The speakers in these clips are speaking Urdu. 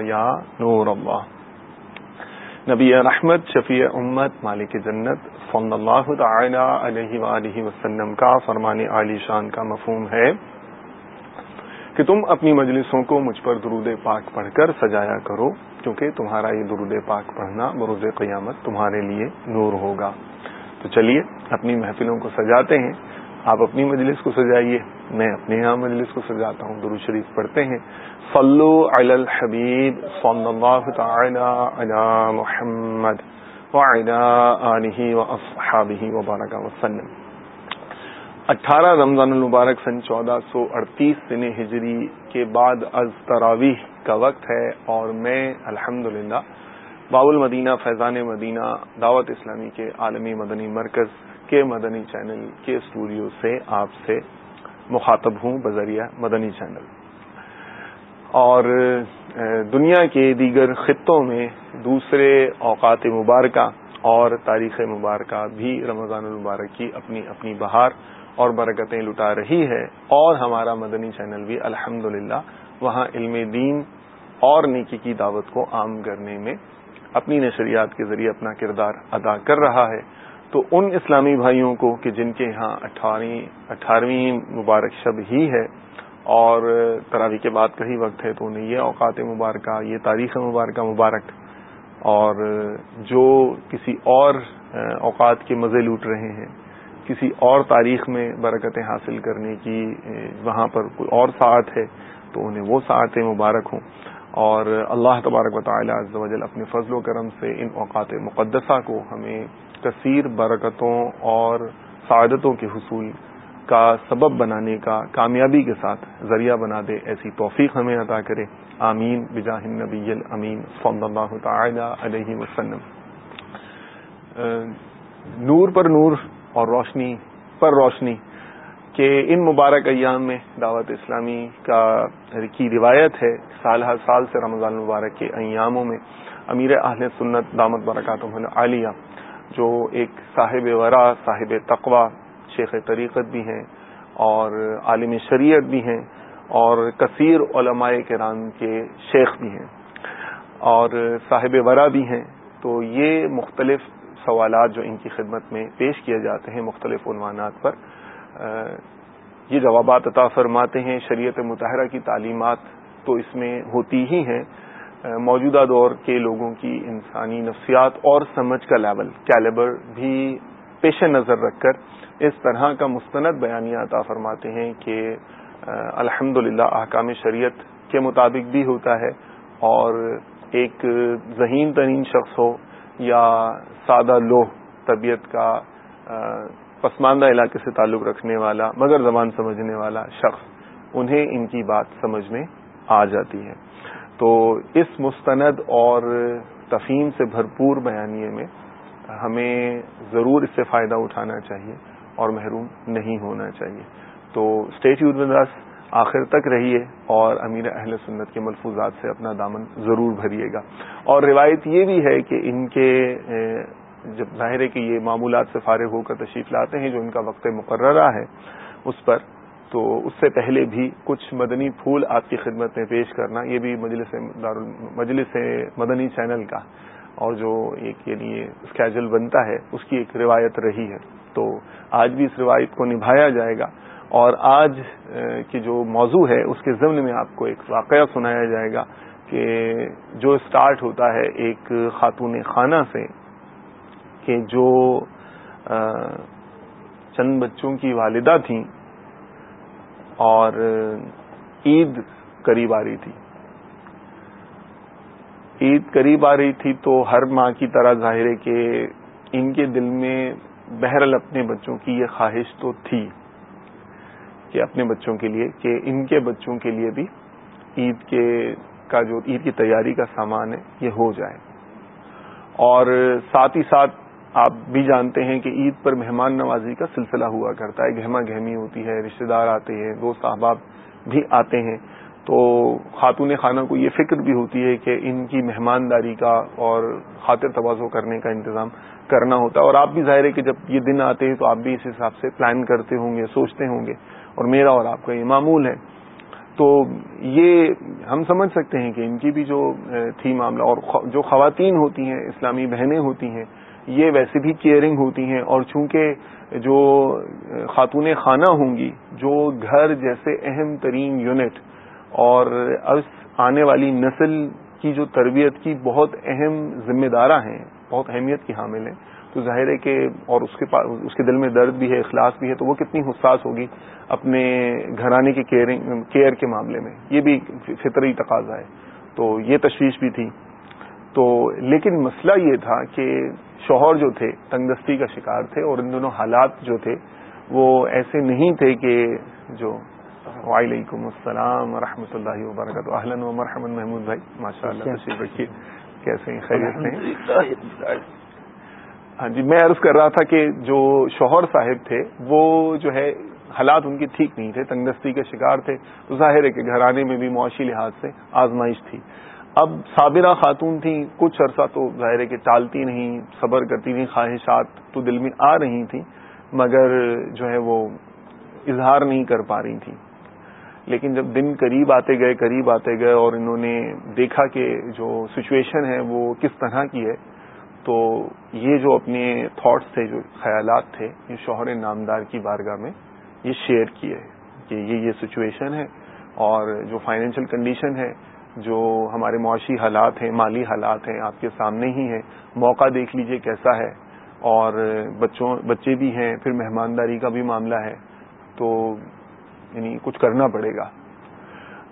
یا نور اللہ نبی رحمت، شفیع امت، مالک جنت صلی اللہ تعالی علیہ وآلہ وسلم کا فرمان عالی شان کا مفہوم ہے کہ تم اپنی مجلسوں کو مجھ پر درود پاک پڑھ کر سجایا کرو، کیونکہ تمہارا یہ درود پاک پڑھنا بروز قیامت تمہارے لیے نور ہوگا۔ تو چلیے، اپنی محفلوں کو سجاتے ہیں۔ آپ اپنی مجلس کو سجائیے، میں اپنے یہاں مجلس کو سجاتا ہوں درو شریف پڑھتے ہیں۔ صلو علی الحبیب صلی اللہ تعالی علی محمد وعلی آلہ و وبارک وسلم۔ اٹھارہ رمضان المبارک سن چودہ سو اڑتیس دن ہجری کے بعد از تراویح کا وقت ہے اور میں الحمد للہ باول مدینہ فیضان مدینہ، دعوت اسلامی کے عالمی مدنی مرکز کے مدنی چینل کے اسٹوڈیو سے آپ سے مخاطب ہوں، بذریعہ مدنی چینل۔ اور دنیا کے دیگر خطوں میں دوسرے اوقات مبارکہ اور تاریخ مبارکہ بھی رمضان المبارک کی اپنی اپنی بہار اور برکتیں لٹا رہی ہے۔ اور ہمارا مدنی چینل بھی الحمد وہاں علم دین اور نیکی کی دعوت کو عام کرنے میں اپنی نشریات کے ذریعے اپنا کردار ادا کر رہا ہے۔ تو ان اسلامی بھائیوں کو کہ جن کے یہاں اٹھارہویں مبارک شب ہی ہے اور تراوی کے بعد کا ہی وقت ہے تو انہیں یہ اوقات مبارکہ، یہ تاریخ مبارکہ مبارک اور جو کسی اور اوقات کے مزے لوٹ رہے ہیں، کسی اور تاریخ میں برکتیں حاصل کرنے کی، وہاں پر کوئی اور ساعت ہے تو انہیں وہ ساعتیں مبارک ہوں۔ اور اللہ تبارک و تعالیٰ اپنے فضل و کرم سے ان اوقات مقدسہ کو ہمیں کثیر برکتوں اور سعادتوں کے حصول کا سبب بنانے کا کامیابی کے ساتھ ذریعہ بنا دے، ایسی توفیق ہمیں عطا کرے۔ آمین۔ بجاہ النبی امین صلی اللہ تعالی علیہ وسلم۔ نور پر نور اور روشنی پر روشنی۔ کہ ان مبارک ایام میں دعوت اسلامی کا کی روایت ہے، سال ہر سال سے رمضان المبارک کے ایاموں میں امیر اہل سنت دامت برکات عالیہ، جو ایک صاحب ورا، صاحب تقوا شیخ طریقت بھی ہیں اور عالم شریعت بھی ہیں اور کثیر علماء کرام کے شیخ بھی ہیں اور صاحب ورا بھی ہیں۔ تو یہ مختلف سوالات جو ان کی خدمت میں پیش کیے جاتے ہیں، مختلف عنوانات پر یہ جوابات عطا فرماتے ہیں شریعت متحرہ کی تعلیمات تو اس میں ہوتی ہی ہیں۔ موجودہ دور کے لوگوں کی انسانی نفسیات اور سمجھ کا لیول، کیلیبر بھی پیش نظر رکھ کر اس طرح کا مستند بیانیہ عطا فرماتے ہیں کہ الحمد احکام شریعت کے مطابق بھی ہوتا ہے اور ایک ذہین ترین شخص ہو یا سادہ لوہ طبیعت کا پسماندہ علاقے سے تعلق رکھنے والا، مگر زبان سمجھنے والا شخص انہیں ان کی بات سمجھ میں آ جاتی ہے۔ تو اس مستند اور تفہیم سے بھرپور بیانیے میں ہمیں ضرور اس سے فائدہ اٹھانا چاہیے اور محروم نہیں ہونا چاہیے۔ تو اسٹیٹ یوز مدراس آخر تک رہیے اور امیر اہل سنت کے ملفوظات سے اپنا دامن ضرور بھریے گا۔ اور روایت یہ بھی ہے کہ ان کے جب ظاہر ہے کہ یہ معمولات سے فارغ ہو کر تشریف لاتے ہیں جو ان کا وقت مقررہ ہے اس پر، تو اس سے پہلے بھی کچھ مدنی پھول آپ کی خدمت میں پیش کرنا، یہ بھی مجلس دار مجلس مدنی چینل کا، اور جو ایک یعنی اسکیجول بنتا ہے، اس کی ایک روایت رہی ہے۔ تو آج بھی اس روایت کو نبھایا جائے گا، اور آج کی جو موضوع ہے، اس کے ضمن میں آپ کو ایک واقعہ سنایا جائے گا کہ جو اسٹارٹ ہوتا ہے ایک خاتون خانہ سے کہ جو چند بچوں کی والدہ تھیں اور عید قریب آ رہی تھی۔ عید قریب آ رہی تھی تو ہر ماں کی طرح ظاہر ہے کہ ان کے دل میں بہرحال اپنے بچوں کی یہ خواہش تو تھی کہ اپنے بچوں کے لیے، کہ ان کے بچوں کے لیے بھی عید کے کا جو عید کی تیاری کا سامان ہے، یہ ہو جائے۔ اور ساتھ ہی ساتھ آپ بھی جانتے ہیں کہ عید پر مہمان نوازی کا سلسلہ ہوا کرتا ہے، گہما گہمی ہوتی ہے، رشتہ دار آتے ہیں، دوست احباب بھی آتے ہیں۔ تو خاتون خانہ کو یہ فکر بھی ہوتی ہے کہ ان کی مہمانداری کا اور خاطر توازو کرنے کا انتظام کرنا ہوتا ہے۔ اور آپ بھی ظاہر ہے کہ جب یہ دن آتے ہیں تو آپ بھی اس حساب سے پلان کرتے ہوں گے، سوچتے ہوں گے۔ اور میرا اور آپ کا یہ معمول ہے۔ تو یہ ہم سمجھ سکتے ہیں کہ ان کی بھی جو تھی معاملہ اور جو خواتین ہوتی ہیں، اسلامی بہنیں ہوتی ہیں یہ ویسے بھی کیئرنگ ہوتی ہیں اور چونکہ جو خاتون خانہ ہوں گی، جو گھر جیسے اہم ترین یونٹ اور آنے والی نسل کی جو تربیت کی بہت اہم ذمہ دارہ ہیں، بہت اہمیت کی حامل ہیں، تو ظاہر ہے کہ اور اس کے اس کے دل میں درد بھی ہے، اخلاص بھی ہے، تو وہ کتنی حساس ہوگی اپنے گھرانے کے کیئر کے معاملے میں۔ یہ بھی فطری تقاضا ہے۔ تو یہ تشویش بھی تھی۔ تو لیکن مسئلہ یہ تھا کہ شوہر جو تھے تنگستی کا شکار تھے اور ان دونوں حالات جو تھے وہ ایسے نہیں تھے کہ جو وعلیکم السلام و رحمۃ اللہ وبرکاتہ۔ اہلن و مرحمد محمود بھائی ماشاء اللہ تشریف رکھیے۔ کیسے ہیں؟ خیریت ہیں؟ ہاں جی میں عرض کر رہا تھا کہ جو شوہر صاحب تھے وہ جو ہے حالات ان کے ٹھیک نہیں تھے تنگستی کے شکار تھے۔ تو ظاہر ہے کہ گھرانے میں بھی معاشی لحاظ سے آزمائش تھی۔ اب صابرہ خاتون تھیں، کچھ عرصہ تو ظاہر ہے کہ ٹالتی نہیں، صبر کرتی تھیں، خواہشات تو دل میں آ رہی تھیں، مگر جو ہے وہ اظہار نہیں کر پا رہی تھیں۔ لیکن جب دن قریب آتے گئے، قریب آتے گئے اور انہوں نے دیکھا کہ جو سچویشن ہے وہ کس طرح کی ہے، تو یہ جو اپنے تھاٹس تھے، جو خیالات تھے، یہ شوہر نامدار کی بارگاہ میں یہ شیئر کیے کہ یہ یہ سچویشن ہے اور جو فائنینشیل کنڈیشن ہے جو ہمارے معاشی حالات ہیں، مالی حالات ہیں، آپ کے سامنے ہی ہیں۔ موقع دیکھ لیجیے کیسا ہے۔ اور بچوں، بچے بھی ہیں، پھر مہمانداری کا بھی معاملہ ہے۔ تو یعنی کچھ کرنا پڑے گا۔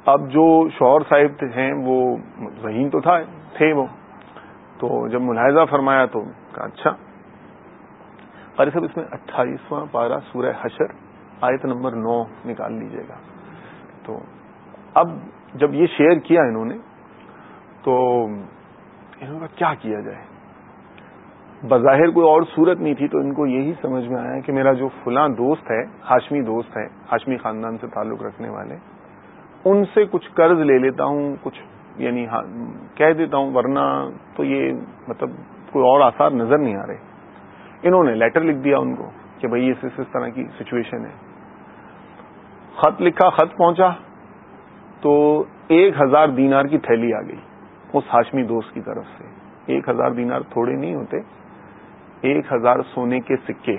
اب جو شوہر صاحب ہیں، وہ ذہین تو تھا، تھے وہ۔ تو جب ملاحظہ فرمایا تو کہا اچھا۔ قاری صاحب، اس میں اٹھائیسواں پارہ سورہ حشر، آیت نمبر نو نکال لیجیے گا۔ تو اب جب یہ شیئر کیا انہوں نے، تو انہوں نے کیا کیا جائے؟ بظاہر کوئی اور صورت نہیں تھی، تو ان کو یہی سمجھ میں آیا کہ میرا جو فلاں دوست ہے، ہاشمی دوست ہے، ہاشمی خاندان سے تعلق رکھنے والے، ان سے کچھ قرض لے لیتا ہوں، کچھ یعنی ہاں، کہہ دیتا ہوں، ورنہ تو یہ مطلب کوئی اور آثار نظر نہیں آ رہے۔ انہوں نے لیٹر لکھ دیا ان کو کہ بھائی، اس اس طرح کی سچویشن ہے۔ خط لکھا، خط پہنچا۔ تو ایک ہزار دینار کی تھیلی آ گئی اس ہاشمی دوست کی طرف سے۔ ایک ہزار دینار تھوڑے نہیں ہوتے۔ ایک ہزار سونے کے سکے۔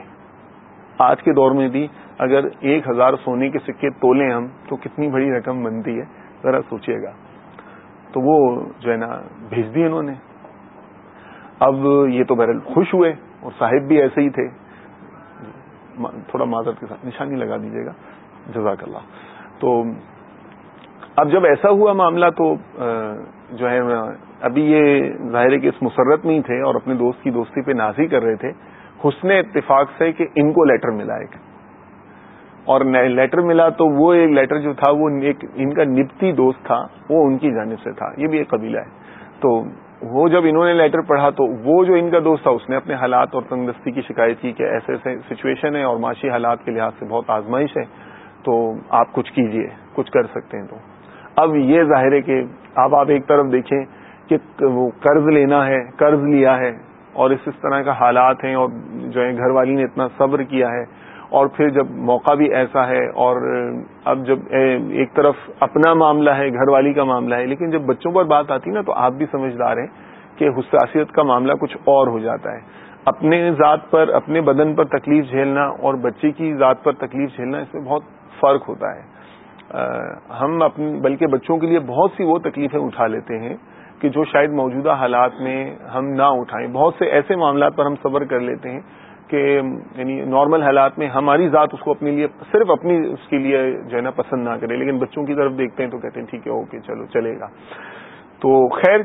آج کے دور میں بھی اگر ایک ہزار سونے کے سکے تولیں ہم تو کتنی بڑی رقم بنتی ہے۔ ذرا سوچیے گا۔ تو وہ جو ہے نا بھیج دی انہوں نے۔ اب یہ تو بہرحال خوش ہوئے اور صاحب بھی ایسے ہی تھے۔ تھوڑا معذرت کے ساتھ نشانی لگا دیجیے گا۔ جزاک اللہ۔ تو اب جب ایسا ہوا معاملہ تو جو ہے، ابھی یہ ظاہر ہے کہ اس مسرت میں ہی تھے اور اپنے دوست کی دوستی پہ نازی کر رہے تھے، حسن اتفاق سے کہ ان کو لیٹر ملا ایک۔ اور لیٹر ملا تو وہ ایک لیٹر جو تھا، وہ ایک ان کا نپتی دوست تھا، وہ ان کی جانب سے تھا۔ یہ بھی ایک قبیلہ ہے۔ تو وہ جب انہوں نے لیٹر پڑھا تو وہ جو ان کا دوست تھا، اس نے اپنے حالات اور تندرستی کی شکایت کی کہ ایسے ایسے سچویشن ہے اور معاشی حالات کے لحاظ سے بہت آزمائش ہے، تو آپ کچھ کیجیے، کچھ کر سکتے ہیں تو۔ اب یہ ظاہر ہے کہ اب آپ ایک طرف دیکھیں کہ وہ قرض لینا ہے، قرض لیا ہے اور اس اس طرح کا حالات ہیں اور جو ہے گھر والی نے اتنا صبر کیا ہے اور پھر جب موقع بھی ایسا ہے اور اب جب ایک طرف اپنا معاملہ ہے، گھر والی کا معاملہ ہے، لیکن جب بچوں پر بات آتی نا تو آپ بھی سمجھدار ہیں کہ حساسیت کا معاملہ کچھ اور ہو جاتا ہے۔ اپنے ذات پر، اپنے بدن پر تکلیف جھیلنا اور بچے کی ذات پر تکلیف جھیلنا، اس میں بہت فرق ہوتا ہے۔ ہم اپنی، بلکہ بچوں کے لیے بہت سی وہ تکلیفیں اٹھا لیتے ہیں کہ جو شاید موجودہ حالات میں ہم نہ اٹھائیں۔ بہت سے ایسے معاملات پر ہم صبر کر لیتے ہیں کہ یعنی نارمل حالات میں ہماری ذات اس کو اپنے لیے، صرف اپنی اس کے لیے جو ہے نا پسند نہ کرے، لیکن بچوں کی طرف دیکھتے ہیں تو کہتے ہیں، ٹھیک ہے، اوکے، چلو، چلے گا۔ تو خیر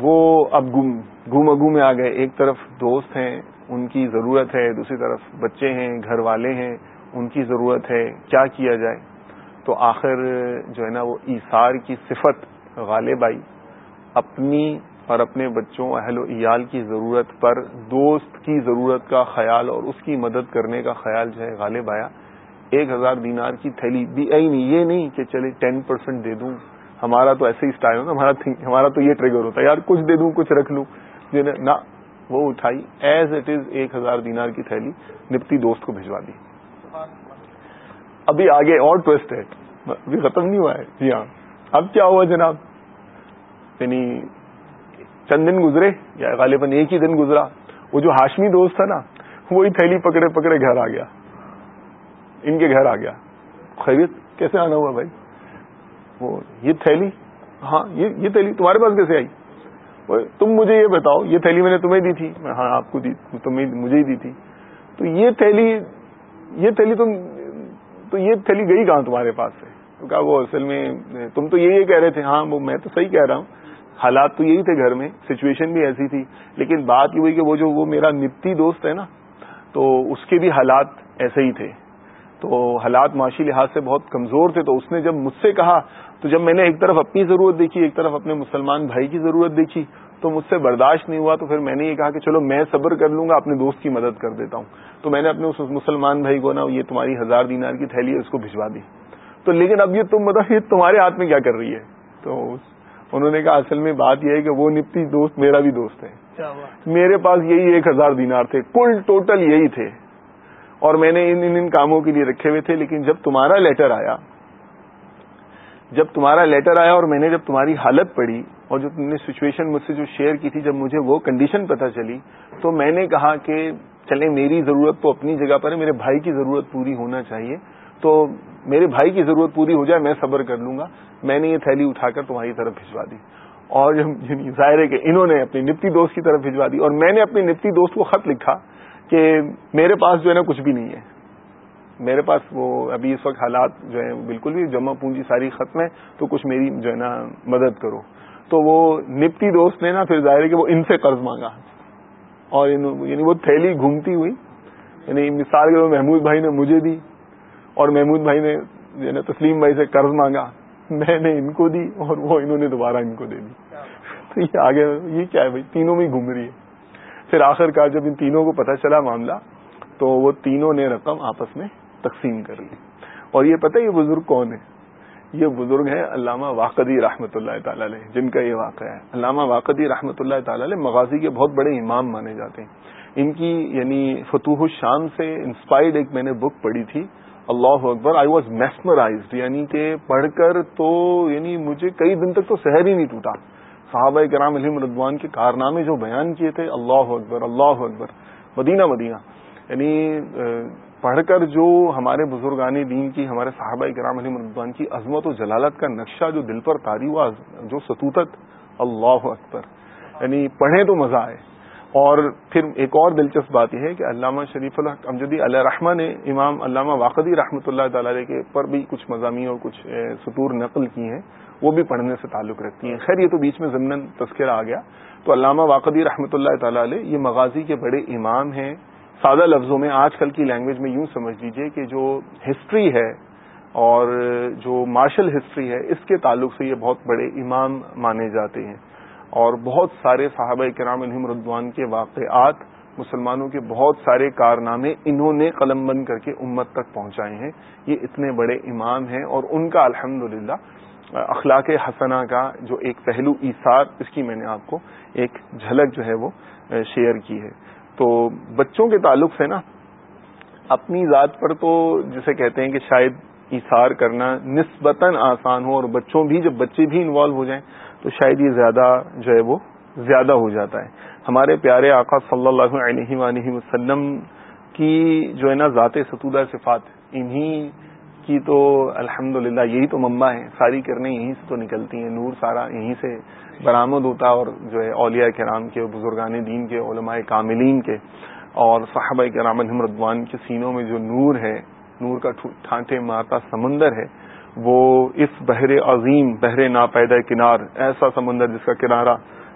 وہ اب گم اگو میں آ گئے۔ ایک طرف دوست ہیں، ان کی ضرورت ہے، دوسری طرف بچے ہیں، گھر والے ہیں، ان کی ضرورت ہے، کیا کیا جائے؟ تو آخر جو ہے نا وہ ایسار کی صفت غالب آئی۔ اپنی اور اپنے بچوں، اہل و عیال کی ضرورت پر، دوست کی ضرورت کا خیال اور اس کی مدد کرنے کا خیال جو ہے غالب آیا۔ ایک ہزار دینار کی تھیلی بھی آئی نہیں، یہ نہیں کہ چلے ٹین پرسینٹ دے دوں۔ ہمارا تو ایسے ہی اسٹائل ہوتا ہمارا ہمارا تو یہ ٹریگر ہوتا ہے۔ یار کچھ دے دوں، کچھ رکھ لوں۔ نہ، وہ اٹھائی۔ ایز اٹ از ایک ہزار دینار کی تھیلی نپتی دوست کو بھجوا دی۔ ابھی آگے اور ٹویسٹ ہے۔ ابھی ختم نہیں ہوا ہے؟ جی ہاں۔ اب کیا ہوا جناب؟ یعنی چند دن گزرے، یا غالباً ایک ہی دن گزرا۔ وہ جو ہاشمی دوست تھا نا، وہی تھیلی پکڑے پکڑے گھر آ گیا۔ ان کے گھر آ گیا۔ خیریت، کیسے آنا ہوا بھائی؟ وہ، یہ تھیلی؟ ہاں یہ تھیلی تمہارے پاس کیسے آئی؟ تم مجھے یہ بتاؤ، یہ تھیلی میں نے تمہیں دی تھی۔ ہاں آپ کو دی، تمہیں، مجھے ہی دی تھی۔ تو یہ تھیلی یہ تھیلی تم تو یہ تھیلی گئی کہاں تمہارے پاس سے؟ تو کہا وہ اصل میں تم تو یہی کہہ رہے تھے ہاں وہ میں تو صحیح کہہ رہا ہوں۔ حالات تو یہی تھے گھر میں سچویشن بھی ایسی تھی۔ لیکن بات یہ ہوئی کہ وہ جو وہ میرا نپتی دوست ہے نا، تو اس کے بھی حالات ایسے ہی تھے۔ تو حالات معاشی لحاظ سے بہت کمزور تھے۔ تو اس نے جب مجھ سے کہا، تو جب میں نے ایک طرف اپنی ضرورت دیکھی، ایک طرف اپنے مسلمان بھائی کی ضرورت دیکھی تو مجھ سے برداشت نہیں ہوا تو پھر میں نے یہ کہا کہ چلو میں صبر کر لوں گا اپنے دوست کی مدد کر دیتا ہوں۔ تو میں نے اپنے اس مسلمان بھائی کو نا یہ تمہاری ہزار دینار کی تھیلی ہے اس کو بھجوا دی۔ تو لیکن اب یہ تم مطلب یہ تمہارے ہاتھ میں کیا کر رہی ہے؟ تو انہوں نے کہا اصل میں بات یہ ہے کہ وہ نپتی دوست میرا بھی دوست ہے۔ میرے پاس یہی ایک ہزار دینار تھے۔ کل ٹوٹل یہی تھے۔ اور میں نے ان ان کاموں کے لیے رکھے ہوئے تھے۔ لیکن جب تمہارا لیٹر آیا جب تمہارا لیٹر آیا اور میں نے جب تمہاری حالت پڑھی اور جو تم نے سچویشن مجھ سے جو شیئر کی تھی جب مجھے وہ کنڈیشن پتہ چلی، تو میں نے کہا کہ چلے میری ضرورت تو اپنی جگہ پر ہے، میرے بھائی کی ضرورت پوری ہونا چاہیے۔ تو میرے بھائی کی ضرورت پوری ہو جائے، میں صبر کر لوں گا۔ میں نے یہ تھیلی اٹھا کر تمہاری طرف بھجوا دی۔ اور ظاہر ہے کہ انہوں نے اپنی نپتی دوست کی طرف بھجوا دی۔ اور میں نے اپنی نپتی دوست کو خط لکھا کہ میرے پاس جو ہے نا کچھ بھی نہیں ہے۔ میرے پاس وہ ابھی اس وقت حالات جو ہے بالکل بھی جمع پونجی ساری ختم ہے تو کچھ میری جو ہے نا مدد کرو۔ تو وہ نپتی دوست نے نا پھر ظاہر ہے کہ وہ ان سے قرض مانگا اور یعنی وہ تھیلی گھومتی ہوئی۔ یعنی مثال کے محمود بھائی نے مجھے دی اور محمود بھائی نے جو ہے تسلیم بھائی سے قرض مانگا۔ میں نے ان کو دی اور وہ انہوں نے دوبارہ ان کو دے دی۔ تو یہ آگے یہ کیا ہے بھائی؟ تینوں میں ہی گھوم رہی ہے۔ پھر آخر کار جب ان تینوں کو پتہ چلا معاملہ، تو وہ تینوں نے رقم آپس میں تقسیم کر لی۔ اور یہ پتہ یہ بزرگ کون ہے؟ یہ بزرگ ہے علامہ واقعی رحمۃ اللہ تعالی علیہ، جن کا یہ واقعہ ہے۔ علامہ واقعی رحمۃ اللہ تعالی علیہ مغازی کے بہت بڑے امام مانے جاتے ہیں۔ ان کی یعنی فتوح الشام سے انسپائرڈ ایک میں نے بک پڑھی تھی، اللہ اکبر آئی واز میسمرائزڈ یعنی کہ پڑھ کر تو یعنی مجھے کئی دن تک تو سحر ہی نہیں ٹوٹا۔ صحابہ کرام علیم ردوان کے کارنامے جو بیان کیے تھے، اللہ اکبر اللہ اکبر، مدینہ مدینہ۔ یعنی پڑھ کر جو ہمارے بزرگان دین کی، ہمارے صحابہ کرام علی مردوان کی عظمت و جلالت کا نقشہ جو دل پر تاری ہوا، جو ستوتت، اللہ اکبر۔ یعنی پڑھیں تو مزہ آئے۔ اور پھر ایک اور دلچسپ بات یہ ہے کہ علامہ شریف الحق امجدی علیہ رحمٰ نے امام علامہ واقعی رحمۃ اللہ تعالی کے پر بھی کچھ مضامین اور کچھ سطور نقل کی ہیں۔ وہ بھی پڑھنے سے تعلق رکھتی ہیں۔ خیر، یہ تو بیچ میں ضمن تذکرہ آ گیا۔ تو علامہ واقعی رحمۃ اللہ تعالی علیہ، یہ مغازی کے بڑے امام ہیں۔ سادہ لفظوں میں آج کل کی لینگویج میں یوں سمجھ لیجیے کہ جو ہسٹری ہے اور جو مارشل ہسٹری ہے، اس کے تعلق سے یہ بہت بڑے امام مانے جاتے ہیں۔ اور بہت سارے صحابہ کرام الحم ردوان کے واقعات، مسلمانوں کے بہت سارے کارنامے انہوں نے قلم بند کر کے امت تک پہنچائے ہیں۔ یہ اتنے بڑے امام ہیں اور ان کا الحمد اخلاق حسنہ کا جو ایک پہلو ایسار اس کی میں نے آپ کو ایک جھلک جو ہے وہ شیئر کی ہے۔ تو بچوں کے تعلق سے نا، اپنی ذات پر تو جسے کہتے ہیں کہ شاید ایسار کرنا نسبتاً آسان ہو اور بچوں بھی، جب بچے بھی انوالو ہو جائیں تو شاید یہ زیادہ جو ہے وہ زیادہ ہو جاتا ہے۔ ہمارے پیارے آقا صلی اللہ علیہ وآلہ وسلم کی جو ہے نا ذات ستودہ صفات، انہی کی تو الحمد یہی تو مما ہے ساری کرنے یہیں سے تو نکلتی ہیں، نور سارا یہیں سے برآمد ہوتا اور جو ہے اولیاء کرام کے، بزرگان دین کے، علماء کاملین کے اور صحابہ کرام ردوان کے سینوں میں جو نور ہے، نور کا ٹھانٹے مارتا سمندر ہے، وہ اس بحر عظیم، بحر ناپیدہ کنار، ایسا سمندر جس کا کنارہ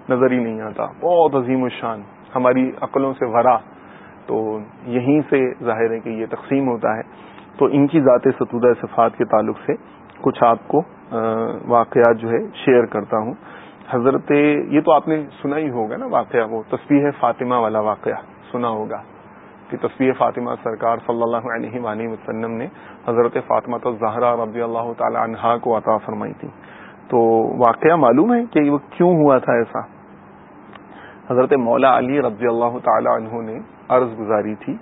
نظر ہی نہیں آتا۔ بہت عظیم الشان ہماری عقلوں سے ورا تو یہیں سے ظاہر ہے کہ یہ تقسیم ہوتا ہے۔ تو ان کی ذات ستودہ صفات کے تعلق سے کچھ آپ کو واقعات جو ہے شیئر کرتا ہوں۔ حضرت، یہ تو آپ نے سنا ہی ہوگا نا واقعہ، وہ تصویر فاطمہ والا واقعہ سنا ہوگا کہ تصویر فاطمہ سرکار صلی اللہ علیہ وآلہ وسلم نے حضرت فاطمہ تو زہرا رضی اللہ تعالی عنہا کو عطا فرمائی تھی۔ تو واقعہ معلوم ہے کہ وہ کیوں ہوا تھا ایسا؟ حضرت مولا علی رضی اللہ تعالی عنہ نے عرض گزاری تھی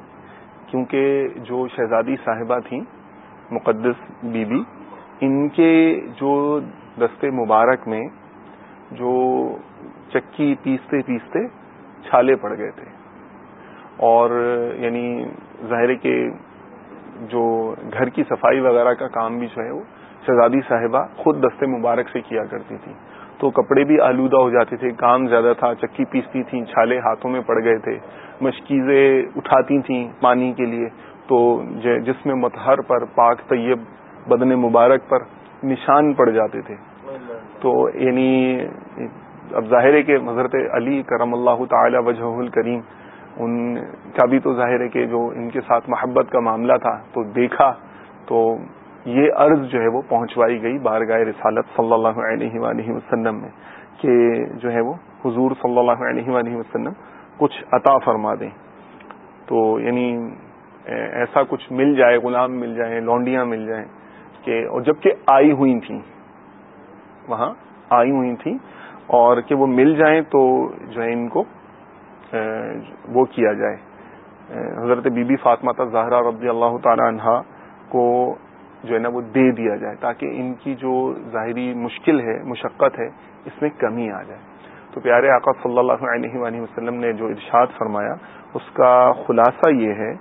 کیونکہ جو شہزادی صاحبہ تھیں، مقدس بی بی ان کے جو دستے مبارک میں جو چکی پیستے پیستے چھالے پڑ گئے تھے۔ اور یعنی ظاہر کے جو گھر کی صفائی وغیرہ کا کام بھی جو ہے وہ شہزادی صاحبہ خود دستے مبارک سے کیا کرتی تھی۔ تو کپڑے بھی آلودہ ہو جاتے تھے، کام زیادہ تھا، چکی پیستی تھیں، چھالے ہاتھوں میں پڑ گئے تھے، مشکیزیں اٹھاتی تھیں پانی کے لیے۔ تو جس میں متحر پر، پاک طیب، بدن مبارک پر نشان پڑ جاتے تھے۔ تو یعنی اب ظاہر ہے کہ حضرت علی کرم اللہ تعالی وجہ الکریم، ان کا بھی تو ظاہر ہے کہ جو ان کے ساتھ محبت کا معاملہ تھا تو دیکھا تو یہ عرض جو ہے وہ پہنچوائی گئی بارگاہ رسالت صلی اللہ علیہ وآلہ وسلم میں کہ جو ہے وہ حضور صلی اللہ علیہ وآلہ وسلم کچھ عطا فرما دیں۔ تو یعنی ایسا کچھ مل جائے، غلام مل جائیں، لونڈیاں مل جائیں کہ اور جبکہ آئی ہوئی تھیں۔ وہاں آئی ہوئی تھیں اور کہ وہ مل جائیں تو جو ہے ان کو وہ کیا جائے۔ حضرت بی بی فاطمہ زہرا رضی اللہ تعالی عنہا کو جو ہے نا وہ دے دیا جائے تاکہ ان کی جو ظاہری مشکل ہے، مشقت ہے، اس میں کمی آ جائے۔ تو پیارے آقا صلی اللہ علیہ وآلہ وسلم نے جو ارشاد فرمایا، اس کا خلاصہ یہ ہے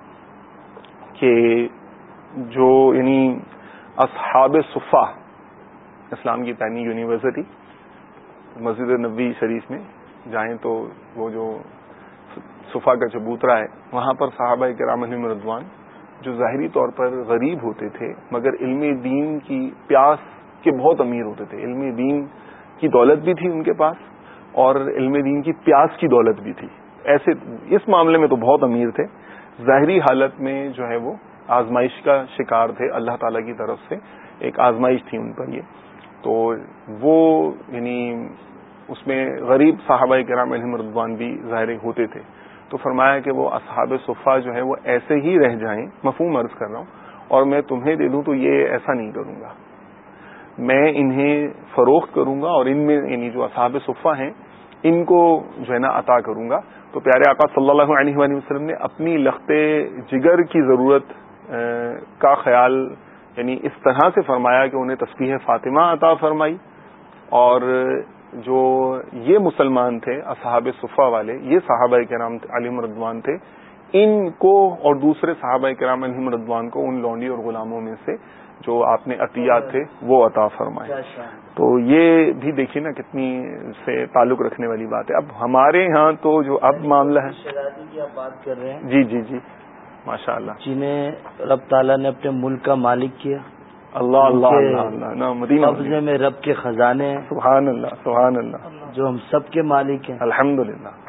کہ جو یعنی اصحاب صفا اسلام کی تعینی یونیورسٹی، مسجد نبی شریف میں جائیں تو وہ جو صفا کا چبوترا ہے، وہاں پر صحابہ کرام علیہ مردوان جو ظاہری طور پر غریب ہوتے تھے، مگر علم دین کی پیاس کے بہت امیر ہوتے تھے۔ علم دین کی دولت بھی تھی ان کے پاس اور علم دین کی پیاس کی دولت بھی تھی۔ ایسے اس معاملے میں تو بہت امیر تھے۔ ظاہری حالت میں جو ہے وہ آزمائش کا شکار تھے۔ اللہ تعالی کی طرف سے ایک آزمائش تھی ان پر یہ۔ تو وہ یعنی اس میں غریب صحابہ کرام علیہ مردوان بھی ظاہر ہوتے تھے۔ تو فرمایا کہ وہ اصحاب صفا جو ہے وہ ایسے ہی رہ جائیں۔ مفہوم عرض کر رہا ہوں۔ اور میں تمہیں دے دوں تو یہ ایسا نہیں کروں گا۔ میں انہیں فروخت کروں گا اور ان میں یعنی جو اصحاب صفا ہیں، ان کو جو ہے نا عطا کروں گا۔ تو پیارے آقا صلی اللہ علیہ وسلم نے اپنی لخت جگر کی ضرورت کا خیال یعنی اس طرح سے فرمایا کہ انہیں تصویر فاطمہ عطا فرمائی اور جو یہ مسلمان تھے اصحاب صفا والے یہ صحابہ کرام علی مردوان تھے ان کو اور دوسرے صحابہ کرام علی مردوان کو ان لونڈی اور غلاموں میں سے جو آپ نے عطیات تھے وہ عطا فرمائے۔ تو یہ بھی دیکھیے نا کتنی سے تعلق رکھنے والی بات ہے۔ اب ہمارے ہاں تو جو اب معاملہ ہے۔ جی جی جی۔ ماشاء اللہ جنہیں رب تعالیٰ نے اپنے ملک کا مالک کیا۔ اللہ اللہ قبضے میں رب کے خزانے ہیں۔ سبحان اللہ سبحان اللہ جو ہم سب کے مالک ہیں۔ الحمد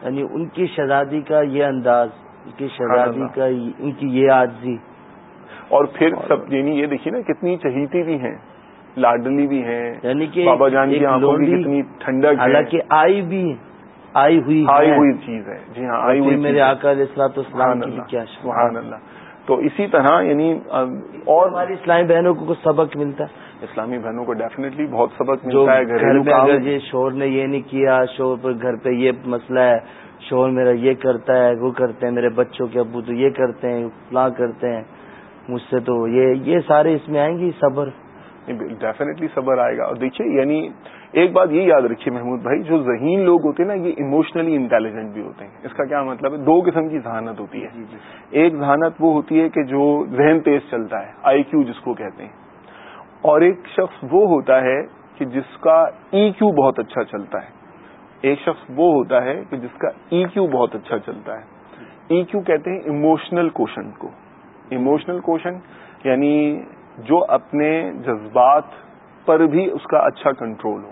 یعنی ان کی شہزادی کا یہ انداز ان کی شہزادی کا ان کی یہ آجزی اور پھر سب یعنی یہ دیکھیے نا کتنی چہیتی بھی ہیں۔ لاڈلی بھی ہیں یعنی کہ بابا جان کی آنکھوں کی کتنی ٹھنڈک حالانکہ آئی بھی آئی ہوئی آئی ہوئی چیز ہے جی ہاں آئی ہوئی میرے آکر اسلام اسلام کی کیا سبحان اللہ۔ تو اسی طرح یعنی اور ہماری اسلامی بہنوں کو کچھ سبق ملتا۔ ہے اسلامی بہنوں کو ڈیفینیٹلی بہت سبق ملتا ہے گھر میں اگر یہ شور نے یہ نہیں کیا شور پر گھر پہ یہ مسئلہ ہے شور میرا یہ کرتا ہے وہ کرتے ہیں میرے بچوں کے ابو تو یہ کرتے ہیں فلاں کرتے ہیں مجھ سے تو یہ یہ سارے اس میں آئیں گی صبر۔ ڈیفینیٹلی صبر آئے گا۔ اور دیکھیے یعنی ایک بات یہ یاد رکھیے محمود بھائی جو ذہین لوگ ہوتے ہیں نا یہ ایموشنلی انٹیلیجنٹ بھی ہوتے ہیں۔ اس کا کیا مطلب ہے؟ دو قسم کی ذہانت ہوتی ہے۔ جی، جی۔ ایک ذہانت وہ ہوتی ہے کہ جو ذہن تیز چلتا ہے آئی کیو جس کو کہتے ہیں۔ اور ایک شخص وہ ہوتا ہے کہ جس کا ای کیو بہت اچھا چلتا ہے۔ ایک شخص وہ ہوتا ہے کہ جس کا ای کیو بہت اچھا چلتا ہے۔ ای کیو کہتے ہیں ایموشنل کوشن کو۔ ایموشنل کوشن یعنی جو اپنے جذبات پر بھی اس کا اچھا کنٹرول ہو۔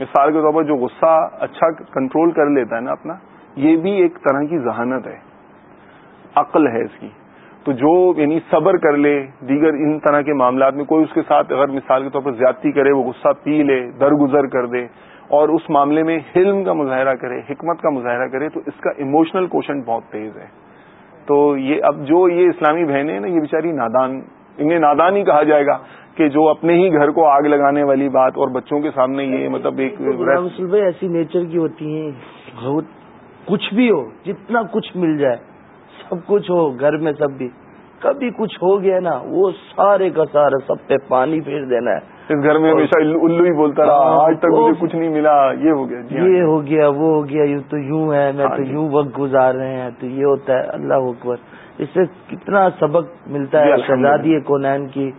مثال کے طور پر جو غصہ اچھا کنٹرول کر لیتا ہے نا اپنا، یہ بھی ایک طرح کی ذہانت ہے۔ عقل ہے اس کی۔ تو جو یعنی صبر کر لے، دیگر ان طرح کے معاملات میں کوئی اس کے ساتھ اگر مثال کے طور پر زیادتی کرے، وہ غصہ پی لے، درگزر کر دے، اور اس معاملے میں حلم کا مظاہرہ کرے، حکمت کا مظاہرہ کرے، تو اس کا ایموشنل کوشن بہت تیز ہے۔ تو یہ اب جو یہ اسلامی بہنیں نا، یہ بیچاری نادان انہیں نادان ہی کہا جائے گا کہ جو اپنے ہی گھر کو آگ لگانے والی بات اور بچوں کے سامنے یہ مطلب ایک ایسی نیچر کی ہوتی ہیں بہت کچھ بھی ہو جتنا کچھ مل جائے سب کچھ ہو گھر میں سب بھی کبھی کچھ ہو گیا نا وہ سارے کا سارا سب پہ پانی پھیر دینا ہے اس گھر میں ہمیشہ الو ہی بولتا رہا ہاں، آج تک مجھے کچھ نہیں ملا یہ ہو گیا جی ہاں۔ یہ ہو گیا وہ ہو گیا یوں تو یوں ہے میں ہاں تو جی۔ یوں وقت گزار رہے ہیں تو یہ ہوتا ہے اللہ اکبر اس سے کتنا سبق ملتا ہے جی، شہزادی کونین کی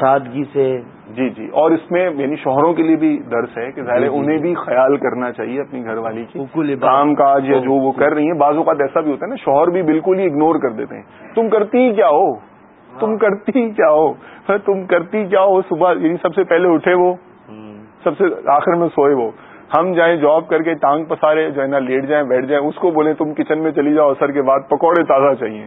سادگی سے۔ جی جی۔ اور اس میں یعنی شوہروں کے لیے بھی درس ہے کہ ظاہر انہیں بھی خیال کرنا چاہیے اپنی گھر والی کی۔ کام کاج یا جو وہ کر رہی ہیں بعض اوقات ایسا بھی ہوتا ہے نا شوہر بھی بالکل ہی اگنور کر دیتے ہیں۔ تم کرتی ہی کیا ہو؟ تم کرتی ہی کیا ہو؟ تم کرتی کیا ہو؟ صبح یعنی سب سے پہلے اٹھے وہ۔ سب سے آخر میں سوئے وہ۔ ہم جائیں جاب کر کے ٹانگ پسارے جو ہے نا لیٹ جائیں بیٹھ جائیں اس کو بولیں تم کچن میں چلی جاؤ اثر کے بعد پکوڑے تازہ چاہیے۔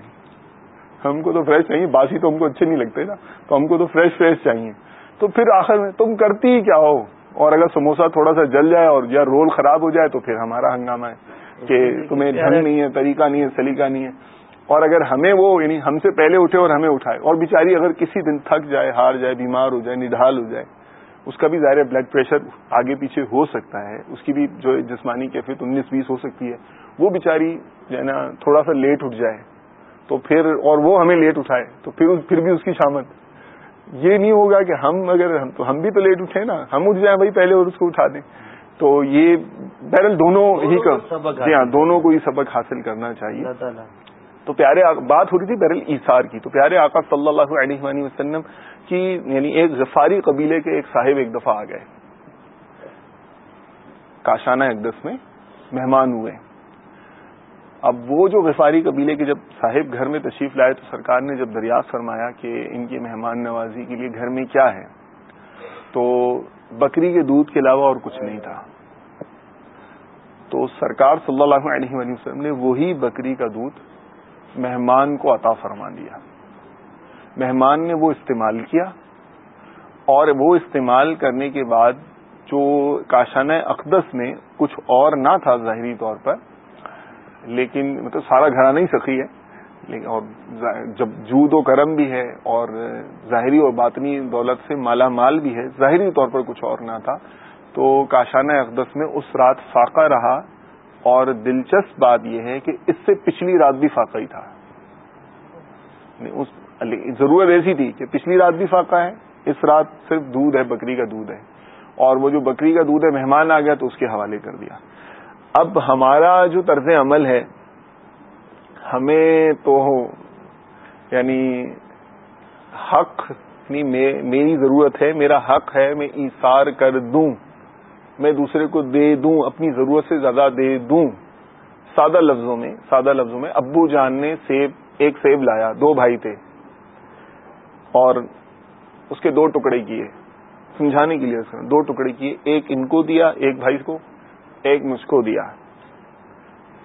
ہم کو تو فریش چاہیے باسی تو ہم کو اچھے نہیں لگتے نا۔ تو ہم کو تو فریش فریش چاہیے۔ تو پھر آخر میں تم کرتی ہی کیا ہو؟ اور اگر سموسا تھوڑا سا جل جائے اور یا رول خراب ہو جائے تو پھر ہمارا ہنگامہ ہے کہ تمہیں ڈھنگ نہیں ہے طریقہ نہیں ہے سلیقہ نہیں ہے۔ اور اگر ہمیں وہ یعنی ہم سے پہلے اٹھے اور ہمیں اٹھائے اور بیچاری اگر کسی دن تھک جائے ہار جائے بیمار ہو جائے نڈھال ہو جائے اس کا بھی ظاہر بلڈ پریشر آگے پیچھے ہو سکتا ہے۔ اس کی بھی جو جسمانی کیفیت انیس بیس ہو سکتی ہے۔ وہ بیچاری جو ہے نا تھوڑا سا لیٹ اٹھ جائے۔ تو پھر اور وہ ہمیں لیٹ اٹھائے تو پھر پھر بھی اس کی شامت۔ یہ نہیں ہوگا کہ ہم اگر ہم تو ہم بھی تو لیٹ اٹھے نا ہم اٹھ جائیں بھائی پہلے اور اس کو اٹھا دیں۔ تو یہ بہرحال دونوں ہی کا جی ہاں دونوں کو ہی سبق حاصل کرنا چاہیے۔ تو پیارے بات ہو رہی تھی بہرحال ایسار کی تو پیارے آقا صلی اللہ علیہ وسلم کی یعنی ایک غفاری قبیلے کے ایک صاحب ایک دفعہ آ گئے۔ کاشانہ اقدس میں مہمان ہوئے۔ اب وہ جو غفاری قبیلے کے جب صاحب گھر میں تشریف لائے تو سرکار نے جب دریافت فرمایا کہ ان کی مہمان نوازی کے لیے گھر میں کیا ہے، تو بکری کے دودھ کے علاوہ اور کچھ نہیں تھا۔ تو سرکار صلی اللہ علیہ وسلم نے وہی بکری کا دودھ مہمان کو عطا فرما دیا۔ مہمان نے وہ استعمال کیا اور وہ استعمال کرنے کے بعد جو کاشانہ اقدس میں کچھ اور نہ تھا ظاہری طور پر لیکن مطلب سارا گھرانہ ہی سخی ہے، لیکن اور جب جود و کرم بھی ہے اور ظاہری اور باطنی دولت سے مالا مال بھی ہے، ظاہری طور پر کچھ اور نہ تھا، تو کاشانہ اقدس میں اس رات فاقہ رہا اور دلچسپ بات یہ ہے کہ اس سے پچھلی رات بھی فاقہ ہی تھا۔ یعنی ضرورت ایسی تھی کہ پچھلی رات بھی فاقہ ہے، اس رات صرف دودھ ہے، بکری کا دودھ ہے، اور وہ جو بکری کا دودھ ہے، مہمان آ گیا تو اس کے حوالے کر دیا۔ اب ہمارا جو طرز عمل ہے، ہمیں تو یعنی حق یعنی میری ضرورت ہے، میرا حق ہے، میں ایسار کر دوں، میں دوسرے کو دے دوں، اپنی ضرورت سے زیادہ دے دوں۔ سادہ لفظوں میں، سادہ لفظوں میں ابو جان نے سیب، ایک سیب لایا، دو بھائی تھے۔ اور اس کے دو ٹکڑے کیے، سمجھانے کے لیے دو ٹکڑے کیے، ایک ان کو دیا، ایک بھائی کو۔ ایک مجھ کو دیا۔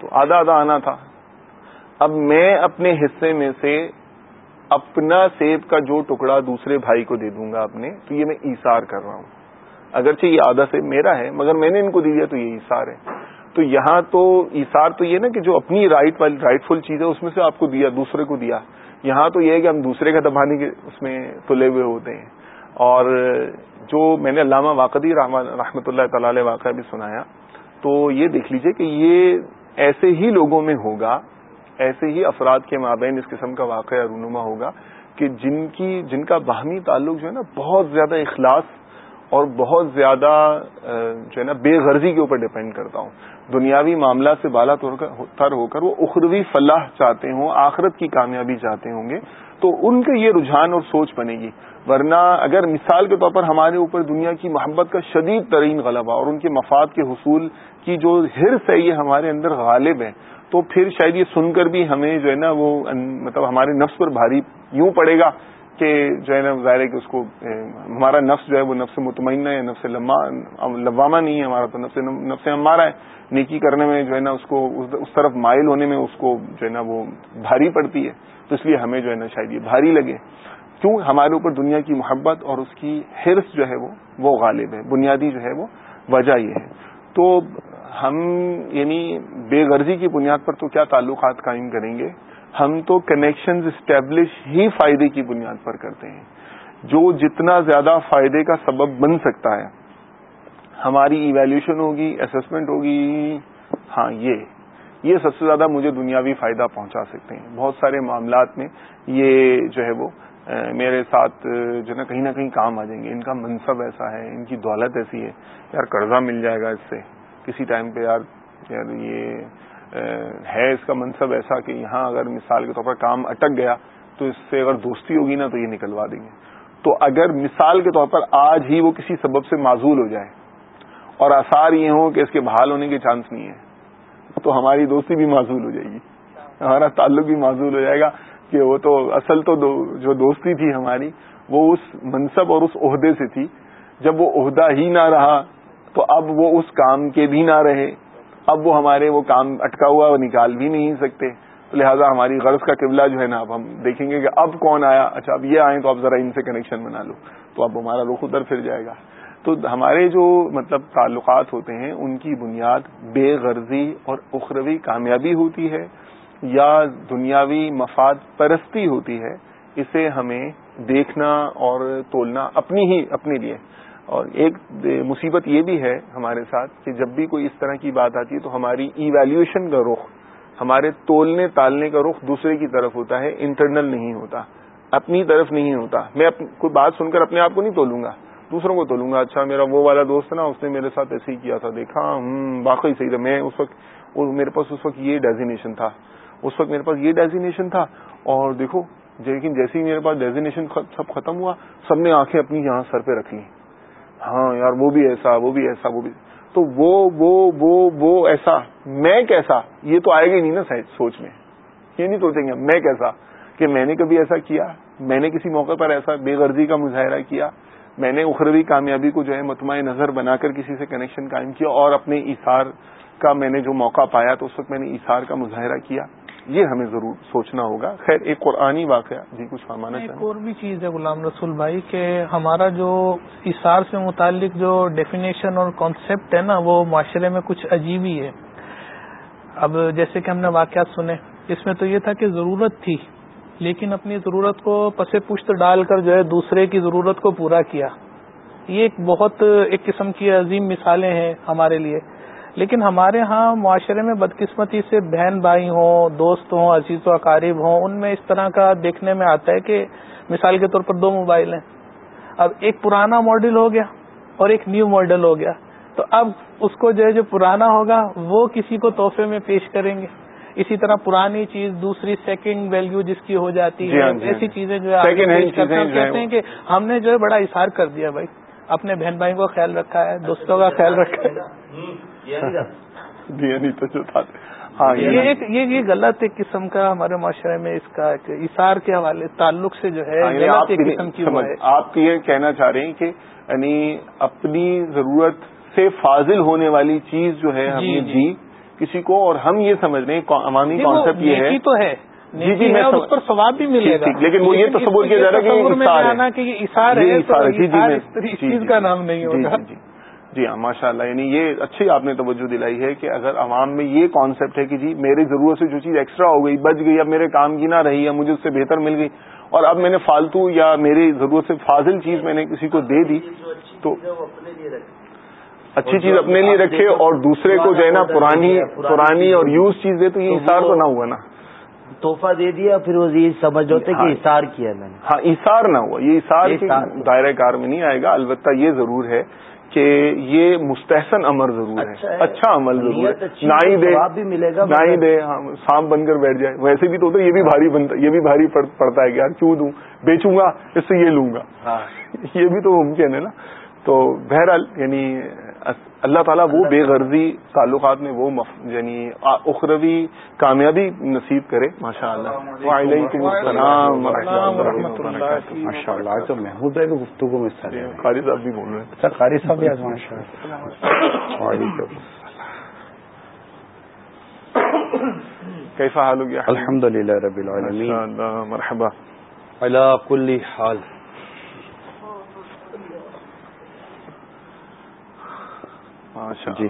تو آدھا آدھا آنا تھا۔ اب میں اپنے حصے میں سے اپنا سیب کا جو ٹکڑا دوسرے بھائی کو دے دوں گا اپنے تو یہ میں ایسار کر رہا ہوں۔ اگرچہ یہ آدھا سے میرا ہے، مگر میں نے ان کو دے دیا تو یہ ایسار ہے۔ تو یہاں تو ایسار تو یہ نا کہ جو اپنی رائٹ والی رائٹ فل چیز ہے، اس میں سے آپ کو دیا، دوسرے کو دیا۔ یہاں تو یہ ہے کہ ہم دوسرے کا دبانے کے اس میں تلے ہوئے ہوتے ہیں۔ اور جو میں نے علامہ واقعی رحمۃ اللہ تعالی واقعہ بھی سنایا تو یہ دیکھ لیجیے کہ یہ ایسے ہی لوگوں میں ہوگا، ایسے ہی افراد کے مابین اس قسم کا واقعہ رونما ہوگا کہ جن کی، جن کا باہمی تعلق جو ہے نا بہت زیادہ اخلاص اور بہت زیادہ جو ہے نا بے غرضی کے اوپر ڈپینڈ کرتا ہوں۔ دنیاوی معاملہ سے بالا تر ہو کر وہ اخروی فلاح چاہتے ہوں، آخرت کی کامیابی چاہتے ہوں گے، تو ان کا یہ رجحان اور سوچ بنے گی۔ ورنہ اگر مثال کے طور پر ہمارے اوپر دنیا کی محبت کا شدید ترین غلبہ اور ان کے مفاد کے حصول کی جو حرص ہے یہ ہمارے اندر غالب ہے، تو پھر شاید یہ سن کر بھی ہمیں جو ہے نا وہ مطلب ہمارے نفس پر بھاری یوں پڑے گا کہ جو ہے نا ظاہر ہے کہ اس کو ہمارا نفس جو ہے وہ نفس مطمئنہ ہے، نفس لوامہ نہیں ہے، ہمارا تو نفس نفس ہمارا ہے۔ نیکی کرنے میں جو ہے نا اس کو اس طرف مائل ہونے میں اس کو جو ہے نا وہ بھاری پڑتی ہے، تو اس لیے ہمیں جو ہے نا شاید یہ بھاری لگے۔ کیوں ہمارے اوپر دنیا کی محبت اور اس کی حرص جو ہے وہ وہ غالب ہے، بنیادی جو ہے وہ وجہ یہ ہے۔ تو ہم یعنی بے غرضی کی بنیاد پر تو کیا تعلقات قائم کریں گے؟ ہم تو کنیکشنز اسٹیبلش ہی فائدے کی بنیاد پر کرتے ہیں۔ جو جتنا زیادہ فائدے کا سبب بن سکتا ہے۔ ہماری ایویلوشن ہوگی اسسمنٹ ہوگی ہاں یہ یہ سب سے زیادہ مجھے دنیاوی فائدہ پہنچا سکتے ہیں۔ بہت سارے معاملات میں یہ جو ہے وہ میرے ساتھ جو نا، کہیں نہ کہیں کام آ جائیں گے۔ ان کا منصب ایسا ہے، ان کی دولت ایسی ہے، یار قرضہ مل جائے گا اس سے کسی ٹائم پہ، یار یار یہ ہے اس کا منصب ایسا کہ یہاں اگر مثال کے طور پر کام اٹک گیا تو اس سے اگر دوستی ہوگی نا تو یہ نکلوا دیں گے۔ تو اگر مثال کے طور پر آج ہی وہ کسی سبب سے معذول ہو جائے اور آثار یہ ہوں کہ اس کے بحال ہونے کے چانس نہیں ہے تو ہماری دوستی بھی معذول ہو جائے گی، ہمارا تعلق بھی معذول ہو جائے گا۔ کہ وہ تو اصل تو دو جو دوستی تھی ہماری، وہ اس منصب اور اس عہدے سے تھی۔ جب وہ عہدہ ہی نہ رہا، تو اب وہ اس کام کے بھی نہ رہے۔ اب وہ ہمارے وہ کام اٹکا ہوا، وہ نکال بھی نہیں سکتے۔ تو لہٰذا ہماری غرض کا قبلہ جو ہے نا، اب ہم دیکھیں گے کہ اب کون آیا۔ اچھا اب یہ آئیں تو اب ذرا ان سے کنیکشن بنا لو۔ تو اب ہمارا رخ ادھر پھر جائے گا۔ تو ہمارے جو مطلب تعلقات ہوتے ہیں، ان کی بنیاد بے غرضی اور اخروی کامیابی ہوتی ہے۔ یا دنیاوی مفاد پرستی ہوتی ہے، اسے ہمیں دیکھنا اور تولنا اپنی ہی، اپنے لیے۔ اور ایک مصیبت یہ بھی ہے ہمارے ساتھ کہ جب بھی کوئی اس طرح کی بات آتی ہے تو ہماری ایویلیوشن کا رخ، ہمارے تولنے تالنے کا رخ دوسرے کی طرف ہوتا ہے انٹرنل نہیں ہوتا، اپنی طرف نہیں ہوتا۔ میں کوئی بات سن کر اپنے آپ کو نہیں تولوں گا، دوسروں کو تولوں گا اچھا میرا وہ والا دوست نا، اس نے میرے ساتھ ایسے ہی کیا تھا، دیکھا ہوں واقعی صحیح تھا۔ میں اس وقت میرے پاس اس وقت یہ ڈیزینیشن تھا۔ اس وقت میرے پاس یہ ڈیزینیشن تھا اور دیکھو، لیکن جیسے ہی میرے پاس ڈیزینیشن سب ختم ہوا، سب نے آنکھیں اپنی یہاں سر پہ رکھ لی ہاں یار، وہ بھی ایسا، وہ بھی ایسا، وہ بھی۔ تو وہ وہ وہ وہ ایسا، میں کیسا؟ یہ تو آئے گا نہیں نا سوچ میں۔ یہ نہیں سوچیں گے میں کیسا؟ کہ میں نے کبھی ایسا کیا، میں نے کسی موقع پر ایسا بے غرضی کا مظاہرہ کیا، میں نے اخروی کامیابی کو جو ہے متمع نظر بنا کر کسی سے کنیکشن قائم کیا اور اپنے اشار کا میں نے جو موقع پایا تو اس وقت میں نے اشار کا مظاہرہ کیا۔ یہ ہمیں ضرور سوچنا ہوگا۔ خیر ایک قرآنی واقعہ جی کچھ فرمانا ایک اور بھی چیز ہے غلام رسول بھائی کہ ہمارا جو اشار سے متعلق جو ڈیفینیشن اور کانسیپٹ ہے نا وہ معاشرے میں کچھ عجیب ہی ہے۔ اب جیسے کہ ہم نے واقعات سنے اس میں تو یہ تھا کہ ضرورت تھی لیکن اپنی ضرورت کو پس پشت ڈال کر جو ہے دوسرے کی ضرورت کو پورا کیا۔ یہ ایک بہت ایک قسم کی عظیم مثالیں ہیں ہمارے لیے۔ لیکن ہمارے ہاں معاشرے میں بدقسمتی سے بہن بھائی ہوں دوست ہوں عزیز و اقارب ہوں ان میں اس طرح کا دیکھنے میں آتا ہے کہ مثال کے طور پر دو موبائل ہیں۔ اب ایک پرانا ماڈل ہو گیا اور ایک نیو ماڈل ہو گیا۔ تو اب اس کو جو ہے جو پرانا ہوگا وہ کسی کو تحفے میں پیش کریں گے۔ اسی طرح پرانی چیز دوسری سیکنڈ ویلیو جس کی ہو جاتی ہے جی ایسی چیزیں جو ہے کہتے ہیں کہ ہم نے جو ہے بڑا اظہار کر دیا بھائی۔ اپنے بہن بھائی کو خیال رکھا ہے دوستوں کا خیال رکھا ہے۔ ہاں یہ غلط ایک قسم کا ہمارے معاشرے میں اس کا اشار کے حوالے تعلق سے جو ہے آپ یہ کہنا چاہ رہے ہیں کہ یعنی اپنی ضرورت سے فاضل ہونے والی چیز جو ہے ہم نے دی کسی کو اور ہم یہ سمجھ رہے ہیں عوامی کانسیپٹ یہ ہے۔ تو ہے۔ جی جی میں اس پر ثواب بھی ملے گا۔ لیکن وہ یہ تصور کیا جا رہا ہے کہ یہ اشار ہے۔ چیز کا نام نہیں ہوگا۔ جی ہاں ماشاء اللہ یعنی یہ اچھی آپ نے توجہ دلائی ہے کہ اگر عوام میں یہ کانسیپٹ ہے کہ جی میری ضرورت سے جو چیز ایکسٹرا ہو گئی بچ گئی اب میرے کام کی نہ رہی یا مجھے اس سے بہتر مل گئی اور اب میں نے فالتو یا میری ضرورت سے فاضل چیز میں نے کسی کو دے دی تو اچھی چیز اپنے لیے رکھے اور دوسرے کو جو ہے نا پرانی پرانی اور یوز چیز دے تو یہ اشار تو نہ ہوا نا۔ توحفہ دے دیا پھر وہ یہ سمجھ ہوتے کہ اشار ہاں۔ کیا میں نے۔ ہاں اشار نہ ہوا یہ اشار دائرہ کار میں نہیں آئے گا البتہ یہ ضرور ہے کہ یہ مستحسن امر ضرور ہے۔ اچھا, اچھا عمل ضرور ہے۔ نہ ہی دے بھی ملے گا نہ ہی دے ہاں سانپ بن کر بیٹھ جائے۔ ویسے بھی تو یہ بھی بھاری بنتا یہ بھی بھاری پڑتا ہے کہ یار کیوں دوں؟ بیچوں گا اس سے یہ لوں گا۔ ہاں۔ یہ بھی تو ممکن ہے نا۔ تو بہرحال یعنی اللہ تعالیٰ وہ بے غرضی تعلقات میں وہ یعنی اخروی کامیابی نصیب کرے ماشاء اللہ وعلیکم السلام ماشاء اللہ آج تو محمود بھائی بھی گفتگو میں قاری صاحب بھی بول رہے ہیں۔ سر قاری صاحب بھی آج ماشاء اللہ کیسا حال ہو گیا؟ الحمد للہ ربی العالمین مرحبا۔ اللہ کل حال۔ جی۔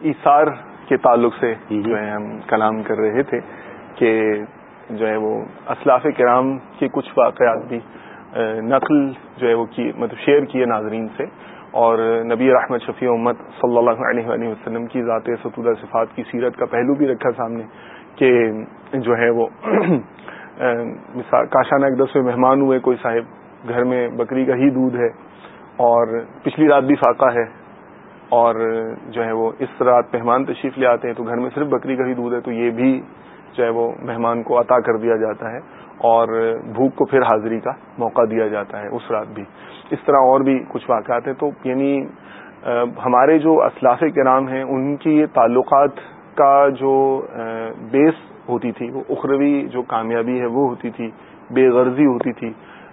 ایسار کے تعلق سے۔ جو ہے ہم کلام کر رہے تھے کہ جو ہے وہ اسلاف کرام کے کچھ واقعات بھی نقل جو ہے وہ کی مطلب شیئر کیے ناظرین سے۔ اور نبی رحمت شفیع امت صلی اللہ علیہ وسلم کی ذات ستودہ صفات کی سیرت کا پہلو بھی رکھا سامنے کہ جو ہے وہ کاشانہ اقدس میں مہمان ہوئے کوئی صاحب گھر میں بکری کا ہی دودھ ہے اور پچھلی رات بھی فاقہ ہے۔ اور جو ہے وہ اس رات مہمان تشریف لے آتے ہیں تو گھر میں صرف بکری کا ہی دودھ ہے، تو یہ بھی جو ہے وہ مہمان کو عطا کر دیا جاتا ہے اور بھوک کو پھر حاضری کا موقع دیا جاتا ہے اس رات بھی۔ اس طرح اور بھی کچھ واقعات ہیں، تو یعنی ہمارے جو اسلاف کرام ہیں، ان کی یہ تعلقات کا جو بیس ہوتی تھی، وہ اخروی جو کامیابی ہے، وہ ہوتی تھی، بے غرضی ہوتی تھی۔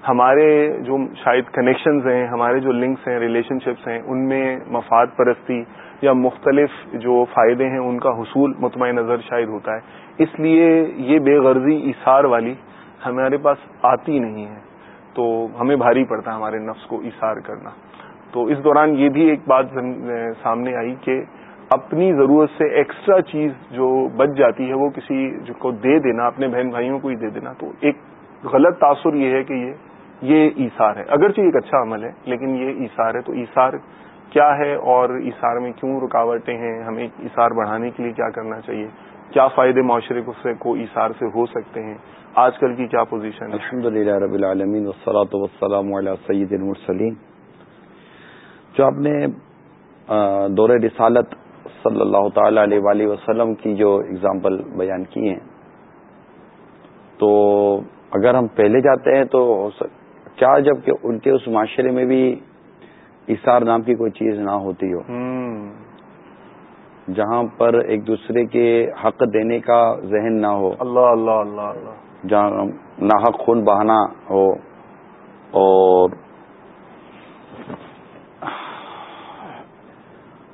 ہمارے جو شاید کنیکشنز ہیں، ہمارے جو لنکس ہیں ریلیشن شپس ہیں، ان میں مفاد پرستی یا مختلف جو فائدے ہیں، ان کا حصول مطمئن نظر شاید ہوتا ہے۔ اس لیے یہ بے غرضی اثار والی ہمارے پاس آتی نہیں ہے۔ تو ہمیں بھاری پڑتا ہے ہمارے نفس کو اثار کرنا۔ تو اس دوران یہ بھی ایک بات سامنے آئی کہ اپنی ضرورت سے ایکسٹرا چیز جو بچ جاتی ہے، وہ کسی کو دے دینا، اپنے بہن بھائیوں کو ہی دے دینا، تو ایک غلط تاثر یہ ہے کہ یہ یہ ایسار ہے۔ اگرچہ ایک اچھا عمل ہے، لیکن یہ ایسار ہے۔ تو ایسار کیا ہے اور ایسار میں کیوں رکاوٹیں ہیں؟ ہمیں ایسار بڑھانے کے لیے کیا کرنا چاہیے؟ کیا فائدے معاشرے کو سے کو ایسار سے ہو سکتے ہیں؟ آج کل کی کیا پوزیشن ہے؟ الحمد للہ رب العالمین وسلاۃ وسلم علیہ سید المرسلین۔ جو آپ نے دور رسالت صلی اللہ تعالی علیہ وآلہ وسلم کی جو اگزامپل بیان کی ہیں، تو اگر ہم پہلے جاتے ہیں تو کیا جبکہ ان کے اس معاشرے میں بھی اشار نام کی کوئی چیز نہ ہوتی ہو۔ جہاں پر ایک دوسرے کے حق دینے کا ذہن نہ ہو۔ اللہ اللہ اللہ اللہ۔ جہاں ناحق خون بہانا ہو۔ اور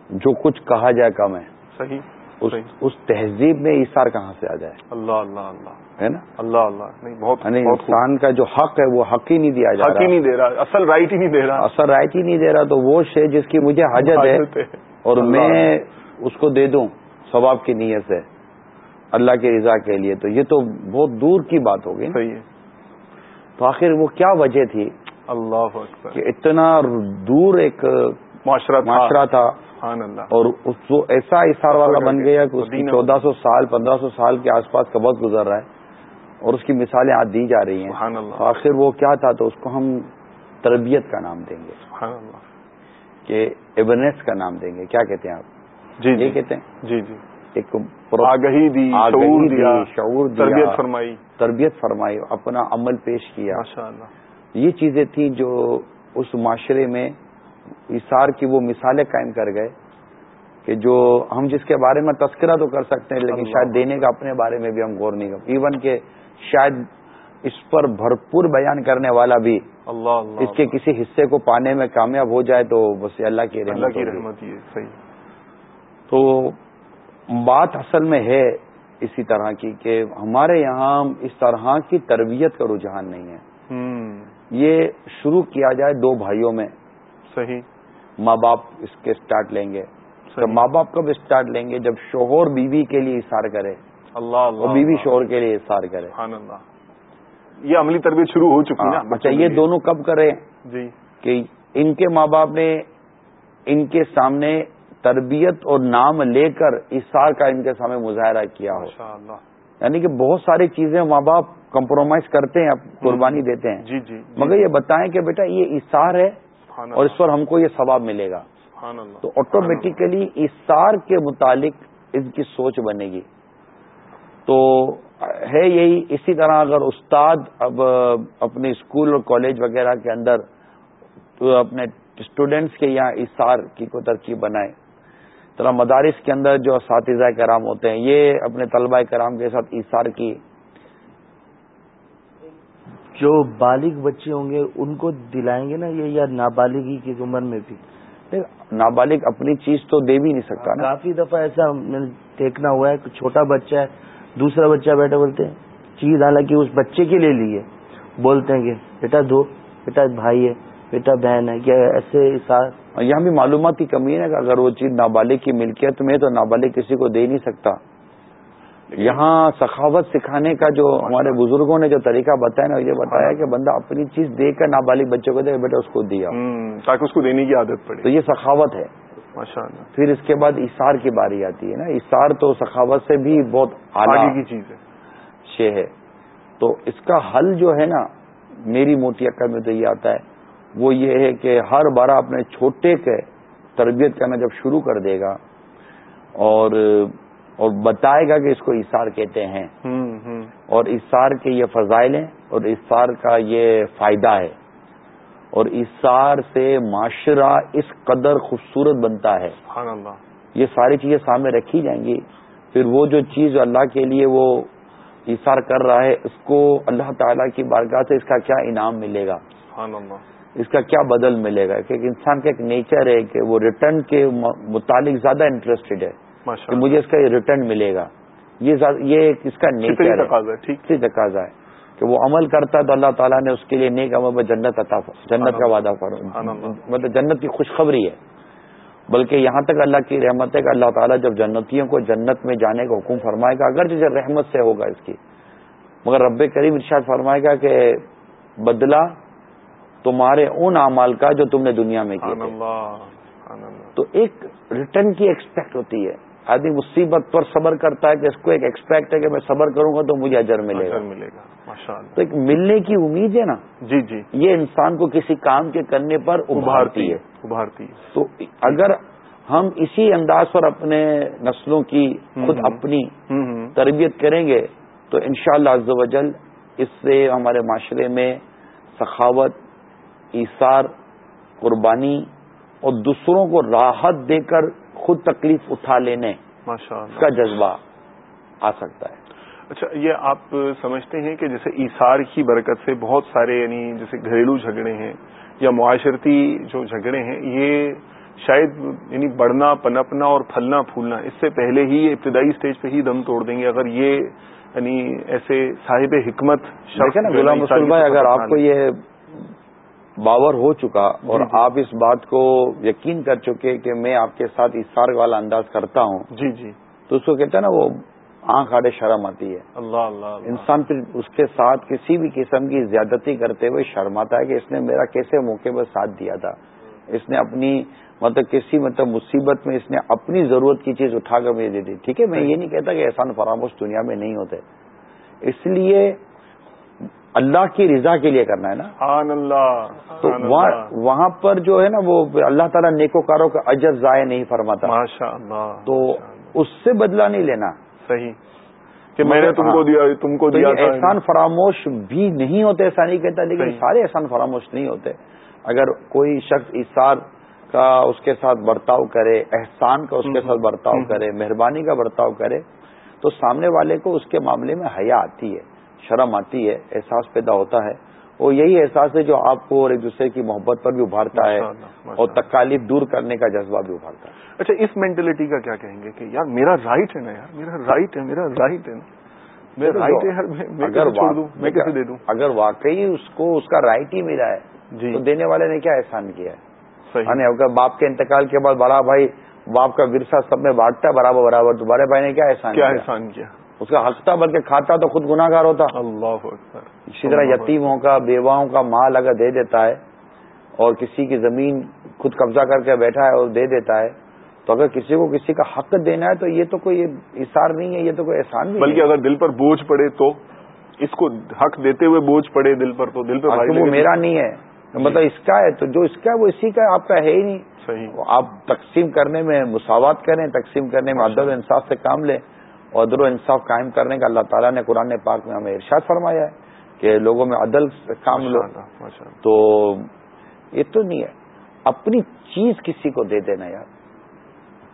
جو کچھ کہا جائے کم ہے۔ صحیح اس تہذیب میں اشار کہاں سے آ جائے؟ اللہ اللہ اللہ۔ ہے نا؟ اللہ اللہ. نہیں بہت یعنی انسان کا جو حق ہے وہ حق ہی نہیں دیا جا رہا حق ہی نہیں دے رہا اصل رائٹ ہی نہیں دے رہا۔ اصل رائٹ ہی نہیں دے رہا تو وہ شے جس کی مجھے حاجت ہے اور میں اس کو دے دوں ثواب کی نیت سے اللہ کی رضا کے لیے۔ تو یہ تو بہت دور کی بات ہوگی صحیح ہے۔ تو آخر وہ کیا وجہ تھی اللہ کہ اتنا دور ایک معاشرہ معاشرہ تھا۔ اللہ۔ اور اس ایسا اشار والا بن گیا کہ اس کی چودہ سو سال پندرہ سو سال کے آس پاس کا وقت گزر رہا ہے۔ اور اس کی مثالیں آج دی جا رہی ہیں۔ آخر وہ کیا تھا تو اس کو ہم تربیت کا نام دیں گے۔ کہ ایونیس کا نام دیں گے۔ کیا کہتے ہیں آپ؟ جی یہ کہتے ہیں؟ جی جی۔ ایک آگہی دی شعور دیا شعور تربیت فرمائی۔ تربیت فرمائی اپنا عمل پیش کیا۔ اللہ۔ یہ چیزیں تھیں جو اس معاشرے میں اشار کی وہ مثالیں قائم کر گئے کہ جو ہم جس کے بارے میں تذکرہ تو کر سکتے ہیں لیکن شاید دینے کا اپنے بارے میں بھی ہم غور نہیں کر ایون کہ شاید اس پر بھرپور بیان کرنے والا بھی اللہ اللہ اس کے کسی حصے کو پانے میں کامیاب ہو جائے تو بس اللہ کی رحمت اللہ کی رحمت صحیح۔ تو بات اصل میں ہے اسی طرح کی کہ ہمارے یہاں اس طرح کی تربیت کا رجحان نہیں ہے۔ یہ شروع کیا جائے دو بھائیوں میں۔ صحیح۔ ماں باپ اس کے سٹارٹ لیں گے۔ تو ماں باپ کب اسٹارٹ لیں گے؟ جب شوہر بیوی کے لیے اشار کرے۔ اللہ اللہ بیوی شوہر کے لیے اشار کرے۔ اللہ۔ یہ عملی تربیت شروع ہو چکی ہے اچھا یہ دونوں کب کرے؟ جی۔ کہ ان کے ماں باپ نے ان کے سامنے تربیت اور نام لے کر اشار کا ان کے سامنے مظاہرہ کیا ہو۔ یعنی کہ بہت ساری چیزیں ماں باپ کمپرومائز کرتے ہیں قربانی دیتے ہیں۔ جی جی مگر یہ بتائیں کہ بیٹا یہ اشار ہے اور اس پر ہم کو یہ ثواب ملے گا۔ تو آٹومیٹیکلی اشار کے متعلق ان کی سوچ بنے گی۔ تو ہے یہی اسی طرح اگر استاد اب اپنے اسکول اور کالج وغیرہ کے اندر تو اپنے اسٹوڈینٹس کے یہاں اشار کی کو ترکیب بنائے۔ ذرا مدارس کے اندر جو اساتذہ کرام ہوتے ہیں یہ اپنے طلبہ کرام کے ساتھ ایسار کی۔ جو بالغ بچے ہوں گے ان کو دلائیں گے نا یہ یا نابالغی کی عمر میں بھی؟ نابالغ اپنی چیز تو دے بھی نہیں سکتا نا۔ کافی دفعہ ایسا میں نے دیکھنا ہوا ہے کہ چھوٹا بچہ ہے دوسرا بچہ بیٹھے بولتے ہیں چیز حالانکہ اس بچے کے لیے لی ہے۔ بولتے ہیں کہ بیٹا دو بیٹا بھائی ہے بیٹا بہن ہے کیا ایسے یہاں بھی معلومات کی کمی ہے کہ اگر وہ چیز نابالغ کی ملکیت میں تو نابالغ کسی کو دے نہیں سکتا۔ یہاں سخاوت سکھانے کا جو ہمارے بزرگوں نے جو طریقہ بتایا نا یہ بتایا کہ بندہ اپنی چیز دے کر نابالغ بچوں کو دے بیٹا اس کو دیا۔ تاکہ اس کو دینے کی عادت پڑے۔ تو یہ سخاوت ہے۔ پھر اس کے بعد اشار کی باری آتی ہے نا۔ اشار تو سخاوت سے بھی بہت آگے کی چیز ہے۔ شے ہے۔ تو اس کا حل جو ہے نا میری موٹی عقل میں تو یہ آتا ہے۔ وہ یہ ہے کہ ہر بارہ اپنے چھوٹے کے تربیت کرنا جب شروع کر دے گا اور اور بتائے گا کہ اس کو اشار کہتے ہیں۔ اور اشار کے یہ فضائل ہیں اور اشار کا یہ فائدہ ہے۔ اور اشار سے معاشرہ اس قدر خوبصورت بنتا ہے۔ یہ ساری چیزیں سامنے رکھی جائیں گی۔ پھر وہ جو چیز اللہ کے لیے وہ اشار کر رہا ہے اس کو اللہ تعالیٰ کی بارگاہ سے اس کا کیا انعام ملے گا؟ اس کا کیا بدل ملے گا؟ کہ انسان کا ایک نیچر ہے کہ وہ ریٹرن کے متعلق زیادہ انٹرسٹڈ ہے کہ مجھے اس کا ریٹرن ملے گا۔ یہ اس کا نیچر ہے۔ تقاضا ہے۔ کہ وہ عمل کرتا ہے تو اللہ تعالیٰ نے اس کے لیے نیک عمل جنت عطا جنت کا وعدہ کرو مطلب جنت کی خوشخبری ہے۔ بلکہ یہاں تک اللہ کی رحمت ہے کہ اللہ تعالیٰ جب جنتیوں کو جنت میں جانے کا حکم فرمائے گا اگر جیسے رحمت سے ہوگا اس کی مگر رب کریم ارشاد فرمائے گا کہ بدلہ تمہارے ان اعمال کا جو تم نے دنیا میں کیا تو ایک ریٹرن کی ایکسپیکٹ ہوتی ہے۔ آدمی مصیبت پر صبر کرتا ہے کہ اس کو ایک ایکسپیکٹ ہے کہ میں صبر کروں گا تو مجھے اجر ملے گا۔ ملے گا تو ایک ملنے کی امید ہے نا؟ جی جی۔ یہ انسان کو کسی کام کے کرنے پر ابھارتی ہے ابھارتی ہے۔ تو اگر ہم اسی انداز پر اپنے نسلوں کی خود اپنی تربیت کریں گے تو انشاءاللہ شاء اللہ اس سے ہمارے معاشرے میں سخاوت ایثار قربانی اور دوسروں کو راحت دے کر خود تکلیف اٹھا لینے کا جذبہ آ سکتا ہے۔ اچھا یہ آپ سمجھتے ہیں کہ جیسے ایسار کی برکت سے بہت سارے یعنی جیسے گھریلو جھگڑے ہیں یا معاشرتی جو جھگڑے ہیں یہ شاید یعنی بڑھنا پنپنا اور پھلنا پھولنا اس سے پہلے ہی ابتدائی اسٹیج پہ ہی دم توڑ دیں گے۔ اگر یہ یعنی ایسے صاحب حکمت غلام بھائی اگر آپ کو یہ باور ہو چکا اور جی، جی۔ آپ اس بات کو یقین کر چکے کہ میں آپ کے ساتھ اشار والا انداز کرتا ہوں۔ جی جی۔ تو اس کو کہتے ہیں نا وہ آنکھ آڑے شرم آتی ہے۔ اللہ اللہ انسان پھر اس کے ساتھ کسی بھی قسم کی زیادتی کرتے ہوئے شرم آتا ہے کہ اس نے میرا کیسے موقع پر ساتھ دیا تھا۔ اس نے اپنی مطلب کسی مطلب مصیبت میں اس نے اپنی ضرورت کی چیز اٹھا کر مجھے دے دی۔ ٹھیک ہے میں یہ نہیں کہتا کہ احسان فراموش دنیا میں نہیں ہوتے۔ اس لیے اللہ کی رضا کے لیے کرنا ہے نا؟ اللہ تو وہاں پر جو ہے نا وہ اللہ تعالیٰ نیکوکاروں کا اجر ضائع نہیں فرماتا۔ اللہ تو اس سے بدلہ نہیں لینا۔ صحیح۔ کہ میں نے تم کو دیا تم کو دیا احسان فراموش بھی نہیں ہوتے ایسا نہیں کہتا لیکن سارے احسان فراموش نہیں ہوتے۔ اگر کوئی شخص اثار کا اس کے ساتھ برتاؤ کرے احسان کا اس کے ساتھ برتاؤ کرے مہربانی کا برتاؤ کرے تو سامنے والے کو اس کے معاملے میں حیا آتی ہے۔ شرم آتی ہے احساس پیدا ہوتا ہے۔ وہ یہی احساس ہے جو آپ کو اور ایک دوسرے کی محبت پر بھی ابھارتا ہے اور تکالیف دور کرنے کا جذبہ بھی ابھارتا ہے۔ اچھا اس مینٹلٹی کا کیا کہیں گے کہ یار میرا رائٹ ہے نا یار میرا رائٹ ہے میرا رائٹ ہے۔ نا میرا رائٹ ہے میں کیسے دے دوں۔ اگر واقعی اس کو اس کا رائٹ ہی ملا ہے جی۔ تو دینے والے نے کیا احسان کیا ہے؟ یعنی اگر باپ کے انتقال کے بعد بڑا بھائی باپ کا ورثہ سب میں بانٹتا ہے برابر برابر تو بڑے بھائی نے کیا احسان کیا؟ احسان کیا؟ اس کا ہنستا بلکہ کھاتا تو خود گناگار ہوتا۔ اللہ اسی طرح یتیموں کا بیواؤں کا مال اگر دے دیتا ہے اور کسی کی زمین خود قبضہ کر کے بیٹھا ہے اور دے دیتا ہے تو اگر کسی کو کسی کا حق دینا ہے تو یہ تو کوئی اشار نہیں ہے یہ تو کوئی احسان نہیں بلکہ اگر دل پر بوجھ پڑے تو اس کو حق دیتے ہوئے بوجھ پڑے دل پر تو دل پر وہ میرا نہیں ہے۔ مطلب اس کا ہے تو جو اس کا ہے وہ اسی کا آپ کا ہے ہی نہیں۔ صحیح۔ آپ تقسیم کرنے میں مساوات کریں تقسیم کرنے میں عدل انصاف سے کام لیں۔ اور ادر و انصاف قائم کرنے کا اللہ تعالیٰ نے قرآن پاک میں ہمیں ارشاد فرمایا ہے کہ لوگوں میں عدل کام لو تو یہ تو نہیں ہے۔ اپنی چیز کسی کو دے دینا یار۔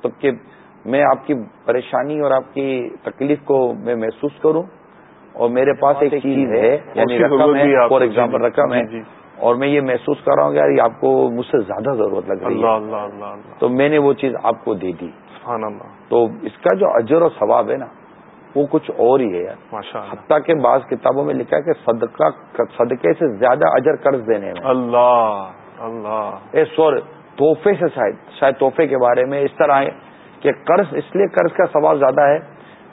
تو کہ میں آپ کی پریشانی اور آپ کی تکلیف کو میں محسوس کروں اور میرے پاس ایک چیز ہے۔ یعنی رقم ہے فار ایگزامپل رقم ہے۔ اور میں یہ محسوس کر رہا ہوں کہ یار آپ کو مجھ سے زیادہ ضرورت لگ رہی ہے۔ تو میں نے وہ چیز آپ کو دے دی۔ تو اس کا جو اجر و ثواب ہے نا وہ کچھ اور ہی ہے یار۔ حتیٰ کے بعض کتابوں میں لکھا ہے کہ صدقہ صدقے سے زیادہ اجر قرض دینے میں۔ اللہ اللہ۔ اے سور تحفے سے شاید شاید تحفے کے بارے میں اس طرح ہے کہ قرض اس لیے قرض کا ثواب زیادہ ہے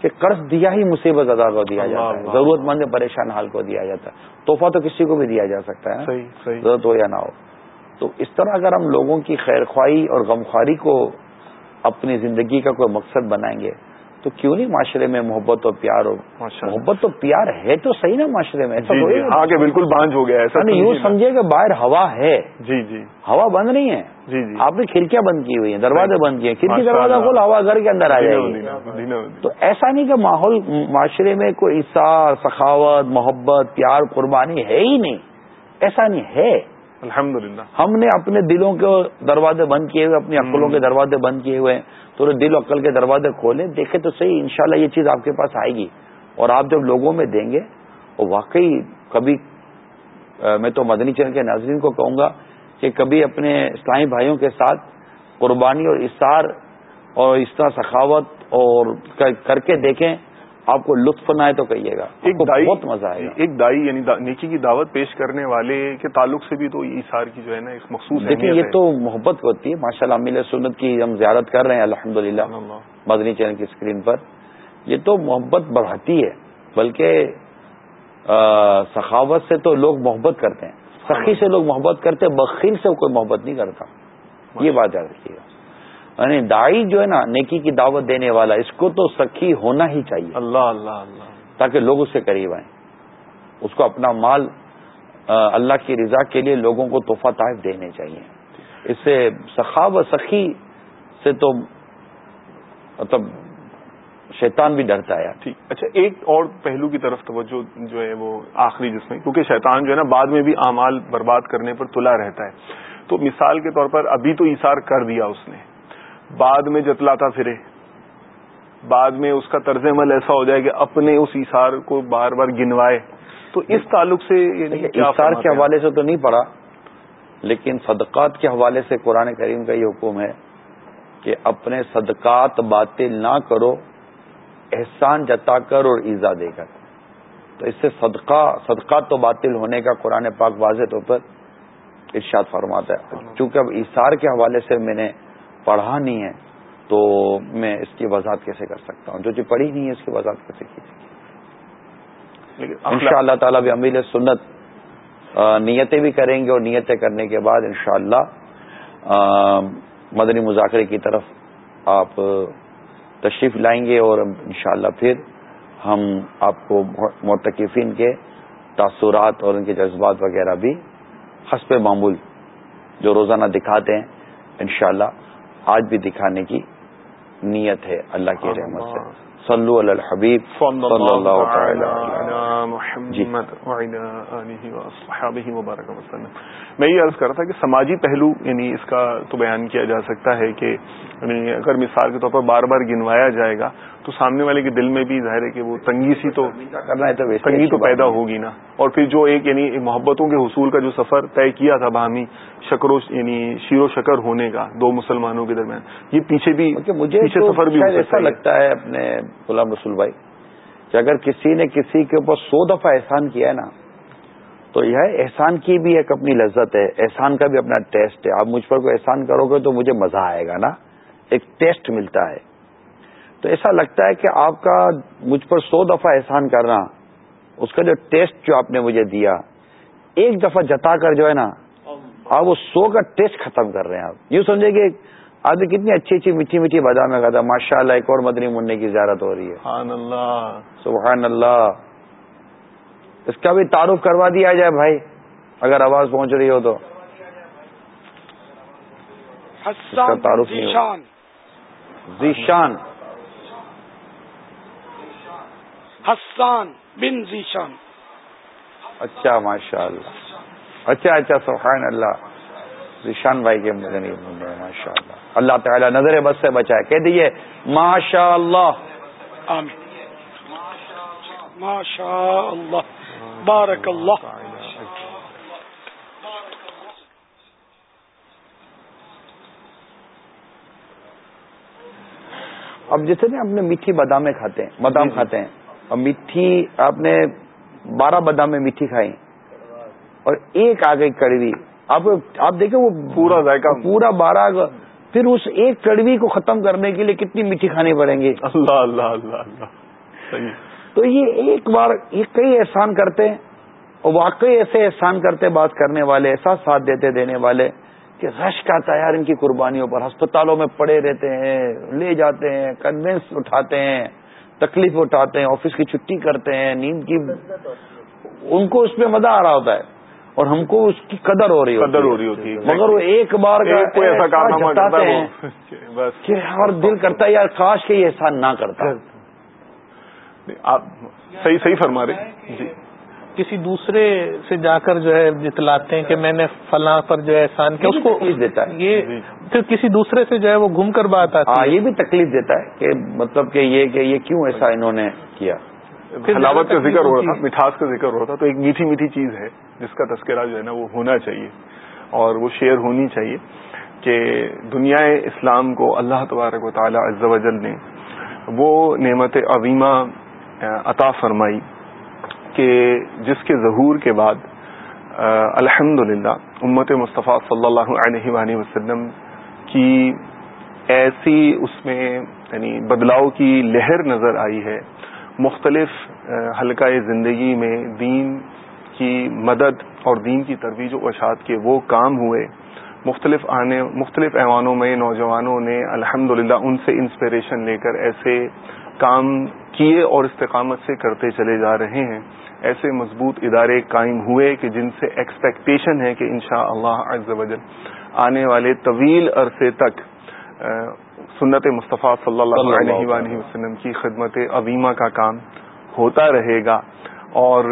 کہ قرض دیا ہی مصیبت زدہ کو دیا جاتا ہے۔ ضرورت مند پریشان حال کو دیا جاتا ہے۔ تحفہ تو کسی کو بھی دیا جا سکتا ہے ضرورت ہو یا نہ ہو۔ تو اس طرح اگر ہم لوگوں کی خیر خواہی اور غمخواری کو اپنی زندگی کا کوئی مقصد بنائیں گے تو کیوں نہیں معاشرے میں محبت اور پیار ہو؟ محبت تو پیار ہے تو صحیح نا معاشرے میں؟ ایسا جی، جی، ہاں بالکل بانج ہو گیا ایسا یوں سمجھے کہ باہر ہوا ہے۔ جی جی۔ ہوا بند نہیں ہے؟ جی جی۔ آپ نے کھڑکیاں بند کی ہوئی ہیں دروازے بند کیے کھڑکی دروازہ کھول ہوا گھر کے اندر آ جائے گی۔ تو ایسا نہیں کہ ماحول معاشرے میں کوئی اثار سخاوت محبت پیار قربانی ہے ہی نہیں۔ ایسا نہیں ہے۔ الحمد ہم نے اپنے دلوں کے دروازے بند کیے ہوئے اپنی عقلوں کے دروازے بند کیے ہوئے تو دل و عقل کے دروازے کھولیں دیکھیں تو صحیح انشاءاللہ یہ چیز آپ کے پاس آئے گی۔ اور آپ جب لوگوں میں دیں گے وہ واقعی کبھی میں تو مدنی چین کے ناظرین کو کہوں گا کہ کبھی اپنے اسلامی بھائیوں کے ساتھ قربانی اور اشار اور اس طرح سخاوت اور کر کے دیکھیں آپ کو لطف نہ آئے تو کہیے گا۔ ایک بہت مزہ آئے گا۔ ایک دائی یعنی نیکی کی دعوت پیش کرنے والے کے تعلق سے بھی تو اشار کی جو ہے نا ایک مخصوص دیکھیں یہ تو محبت ہوتی ہے۔ ماشاء اللہ میل سنت کی ہم زیارت کر رہے ہیں الحمد للہ مدنی چینل کی اسکرین پر۔ یہ تو محبت بڑھاتی ہے بلکہ سخاوت سے تو لوگ محبت کرتے ہیں۔ سخی سے لوگ محبت کرتے بخیل سے کوئی محبت نہیں کرتا۔ یہ بات یاد رکھیے گا۔ یعنی دائی جو ہے نا نیکی کی دعوت دینے والا اس کو تو سخی ہونا ہی چاہیے۔ اللہ اللہ اللہ۔ تاکہ لوگ اس سے قریب آئیں۔ اس کو اپنا مال اللہ کی رضا کے لیے لوگوں کو تحفہ طائف دینے چاہیے۔ اس سے سخا و سخی سے تو مطلب شیطان بھی ڈرتا ہے۔ ٹھیک۔ اچھا ایک اور پہلو کی طرف توجہ جو ہے وہ آخری جس میں کیونکہ شیطان جو ہے نا بعد میں بھی اعمال برباد کرنے پر تلا رہتا ہے۔ تو مثال کے طور پر ابھی تو ایسار کر دیا اس نے۔ بعد میں جتلاتا پھرے۔ بعد میں اس کا طرز عمل ایسا ہو جائے کہ اپنے اس ایسار کو بار بار گنوائے۔ تو اس تعلق سے ایسار کے حوالے سے تو نہیں پڑا لیکن صدقات کے حوالے سے قرآن کریم کا یہ حکم ہے کہ اپنے صدقات باطل نہ کرو احسان جتا کر اور ایزا دے کر۔ تو اس سے صدقہ صدقات تو باطل ہونے کا قرآن پاک واضح طور پر ارشاد فرماتا ہے۔ چونکہ اب ایسار کے حوالے سے میں نے پڑھا نہیں ہے تو میں اس کی وضاحت کیسے کر سکتا ہوں؟ جو چیز پڑھی نہیں ہے اس کی وضاحت کیسے کی سکتی ان شاء اللہ تعالیٰ بھی امیل سنت نیتیں بھی کریں گے اور نیتیں کرنے کے بعد انشاءاللہ مدنی مذاکرے کی طرف آپ تشریف لائیں گے اور انشاءاللہ پھر ہم آپ کو متقفین کے تاثرات اور ان کے جذبات وغیرہ بھی حسب معمول جو روزانہ دکھاتے ہیں انشاءاللہ آج بھی دکھانے کی نیت ہے اللہ کی رحمت سے۔ صلو علی الحبیب صلی اللہ تعالی میں یہ عرض کر رہا تھا کہ سماجی پہلو یعنی اس کا تو بیان کیا جا سکتا ہے کہ یعنی اگر مثال کے طور پر بار بار گنوایا جائے گا تو سامنے والے کے دل میں بھی ظاہر ہے کہ وہ تنگی سی تو کرنا ہے تو تنگی تو پیدا ہوگی نا۔ اور پھر جو ایک یعنی محبتوں کے حصول کا جو سفر طے کیا تھا باہمی شکر و یعنی شیر و شکر ہونے کا دو مسلمانوں کے درمیان یہ پیچھے بھی مجھے پیچھے سفر بھی ایسا لگتا ہے اپنے غلام رسول بھائی کہ اگر کسی نے کسی کے اوپر سو دفعہ احسان کیا ہے نا تو یہ احسان کی بھی ایک اپنی لذت ہے احسان کا بھی اپنا ٹیسٹ ہے۔ آپ مجھ پر کوئی احسان کرو گے تو مجھے مزہ آئے گا نا۔ ایک ٹیسٹ ملتا ہے۔ تو ایسا لگتا ہے کہ آپ کا مجھ پر سو دفعہ احسان کرنا اس کا جو ٹیسٹ جو آپ نے مجھے دیا ایک دفعہ جتا کر جو ہے نا آپ وہ سو کا ٹیسٹ ختم کر رہے ہیں آپ۔ یوں سمجھے کہ آج کتنی اچھی اچھی میٹھی میٹھی بادام میں کہا ماشاء اللہ ایک اور مدنی منڈے کی زیارت ہو رہی ہے۔ سبحان اللہ۔ سبحان اللہ اس کا بھی تعارف کروا دیا جائے بھائی اگر آواز پہنچ رہی ہو تو۔ تعارف ذیشان حسان بن ذیشان اچھا ماشاء اللہ اچھا اچھا سبحان اللہ۔ ذیشان بھائی کے مدنی ماشاء اللہ اللہ تعالیٰ نظر بس سے بچائے۔ کہہ دیجیے ماشاء اللہ ماشاء اللہ بارک اللہ اب جیسے نا اپنے میٹھی بادامیں کھاتے ہیں بادام کھاتے ہیں۔ اور میٹھی آپ نے بارہ بادامیں میٹھی کھائی۔ اور ایک آ گئی کڑوی اب آپ دیکھیں وہ پورا ذائقہ۔ پورا بارہ پھر اس ایک کڑوی کو ختم کرنے کے لیے کتنی میٹھی کھانی پڑیں گی اللہ اللہ اللہ اللہ۔ تو یہ ایک بار یہ کئی احسان کرتے ہیں اور واقعی ایسے احسان کرتے بات کرنے والے ایسا ساتھ دیتے دینے والے کہ رش کا تیار ان کی قربانیوں پر۔ ہسپتالوں میں پڑے رہتے ہیں لے جاتے ہیں کنوینس اٹھاتے ہیں تکلیف اٹھاتے ہیں آفس کی چھٹی کرتے ہیں نیند کی۔ ان کو اس میں مزہ آ رہا ہوتا ہے۔ اور ہم کو اس کی قدر ہو رہی قدر ہو رہی ہوتی ہے مگر وہ ایک بار کا کوئی ایسا کارنامہ کرتا ہے ہیں بس۔ کہ ہر دل کرتا ہے یار کاش کے یہ احسان نہ کرتا۔ آپ صحیح صحیح فرما رہے جی۔ کسی دوسرے سے جا کر جو ہے جتلاتے ہیں کہ میں نے فلاں پر جو ہے احسان کیا اس کو تکلیف دیتا ہے۔ یہ پھر کسی دوسرے سے جو ہے وہ گھوم کر بات آتی ہاں ہے۔ یہ بھی تکلیف دیتا ہے کہ مطلب کہ یہ کہ یہ کیوں ایسا انہوں نے کیا؟ حلاوت کا ذکر ہو رہا تھا مٹھاس کا ذکر ہو رہا تھا تو ایک میٹھی میٹھی چیز ہے۔ جس کا تذکرہ جو ہے نا وہ ہونا چاہیے اور وہ شیئر ہونی چاہیے کہ دنیا اسلام کو اللہ تبارک و تعالی عز و جل نے وہ نعمت عظیمہ عطا فرمائی کہ جس کے ظہور کے بعد الحمد امت مصطفیٰ صلی اللہ علیہ وآلہ وسلم کی ایسی اس میں یعنی بدلاؤ کی لہر نظر آئی ہے۔ مختلف حلقہ زندگی میں دین کی مدد اور دین کی ترویج و اشاعت کے وہ کام ہوئے۔ مختلف آنے مختلف ایوانوں میں نوجوانوں نے الحمد ان سے انسپریشن لے کر ایسے کام کیے اور استقامت سے کرتے چلے جا رہے ہیں۔ ایسے مضبوط ادارے قائم ہوئے کہ جن سے ایکسپیکٹیشن ہے کہ انشاء اللہ وجل آنے والے طویل عرصے تک سنت مصطفیٰ صلی اللہ علیہ وآلہ وسلم کی خدمت عظیمہ کا کام ہوتا رہے گا۔ اور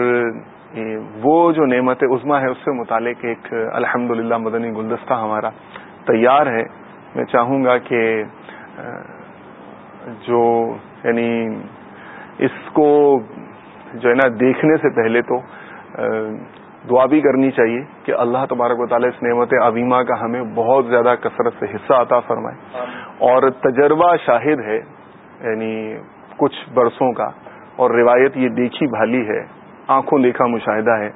وہ جو نعمت عظما ہے اس سے متعلق ایک الحمد مدنی گلدستہ ہمارا تیار ہے۔ میں چاہوں گا کہ جو یعنی اس کو جو ہے نا دیکھنے سے پہلے تو دعا بھی کرنی چاہیے کہ اللہ تبارک و تعالیٰ اس نعمت عظیمہ کا ہمیں بہت زیادہ کثرت سے حصہ عطا فرمائے۔ اور تجربہ شاہد ہے یعنی کچھ برسوں کا اور روایت یہ دیکھی بھالی ہے آنکھوں دیکھا مشاہدہ ہے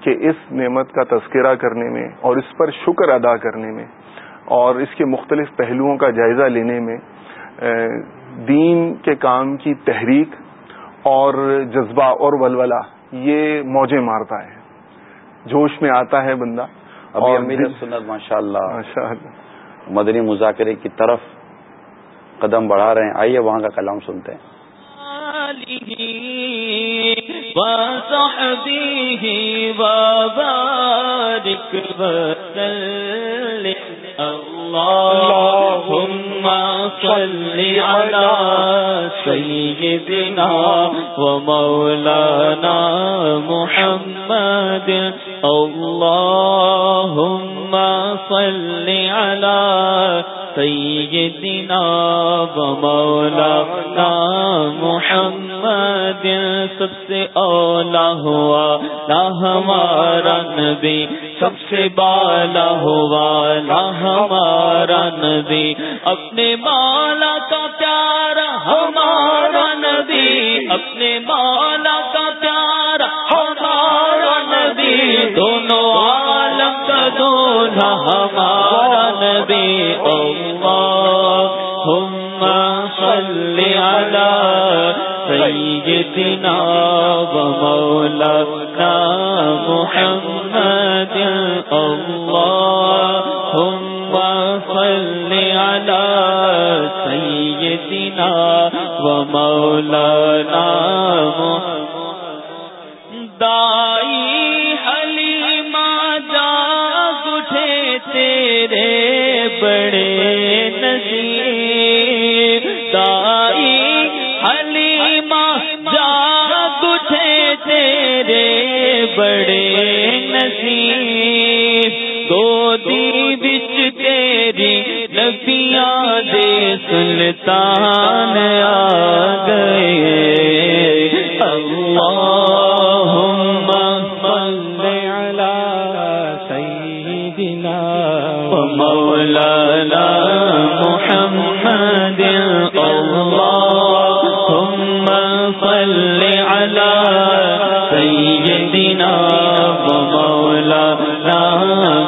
کہ اس نعمت کا تذکرہ کرنے میں اور اس پر شکر ادا کرنے میں اور اس کے مختلف پہلوؤں کا جائزہ لینے میں دین کے کام کی تحریک اور جذبہ اور ولولہ یہ موجیں مارتا ہے۔ جوش میں آتا ہے بندہ۔ اور امیر سنت ماشاء اللہ ماشاء اللہ مدنی مذاکرے کی طرف قدم بڑھا رہے ہیں۔ آئیے وہاں کا کلام سنتے ہیں۔ وصحبه وبارك وسلم. اللهم صل على سيدنا ومولانا محمد. اللهم صل على سيدنا ومولانا محمد سب سے اولا ہوا لا ہمارا نبی سب سے بالا ہوا لا ہمارا نبی اپنے بالا کا پیارا، ہمارا نبی اپنے بالا کا پیارا، ہمارا نبی دونوں عالم کا دولہا ہمارا نبی اللہم مولانا محمد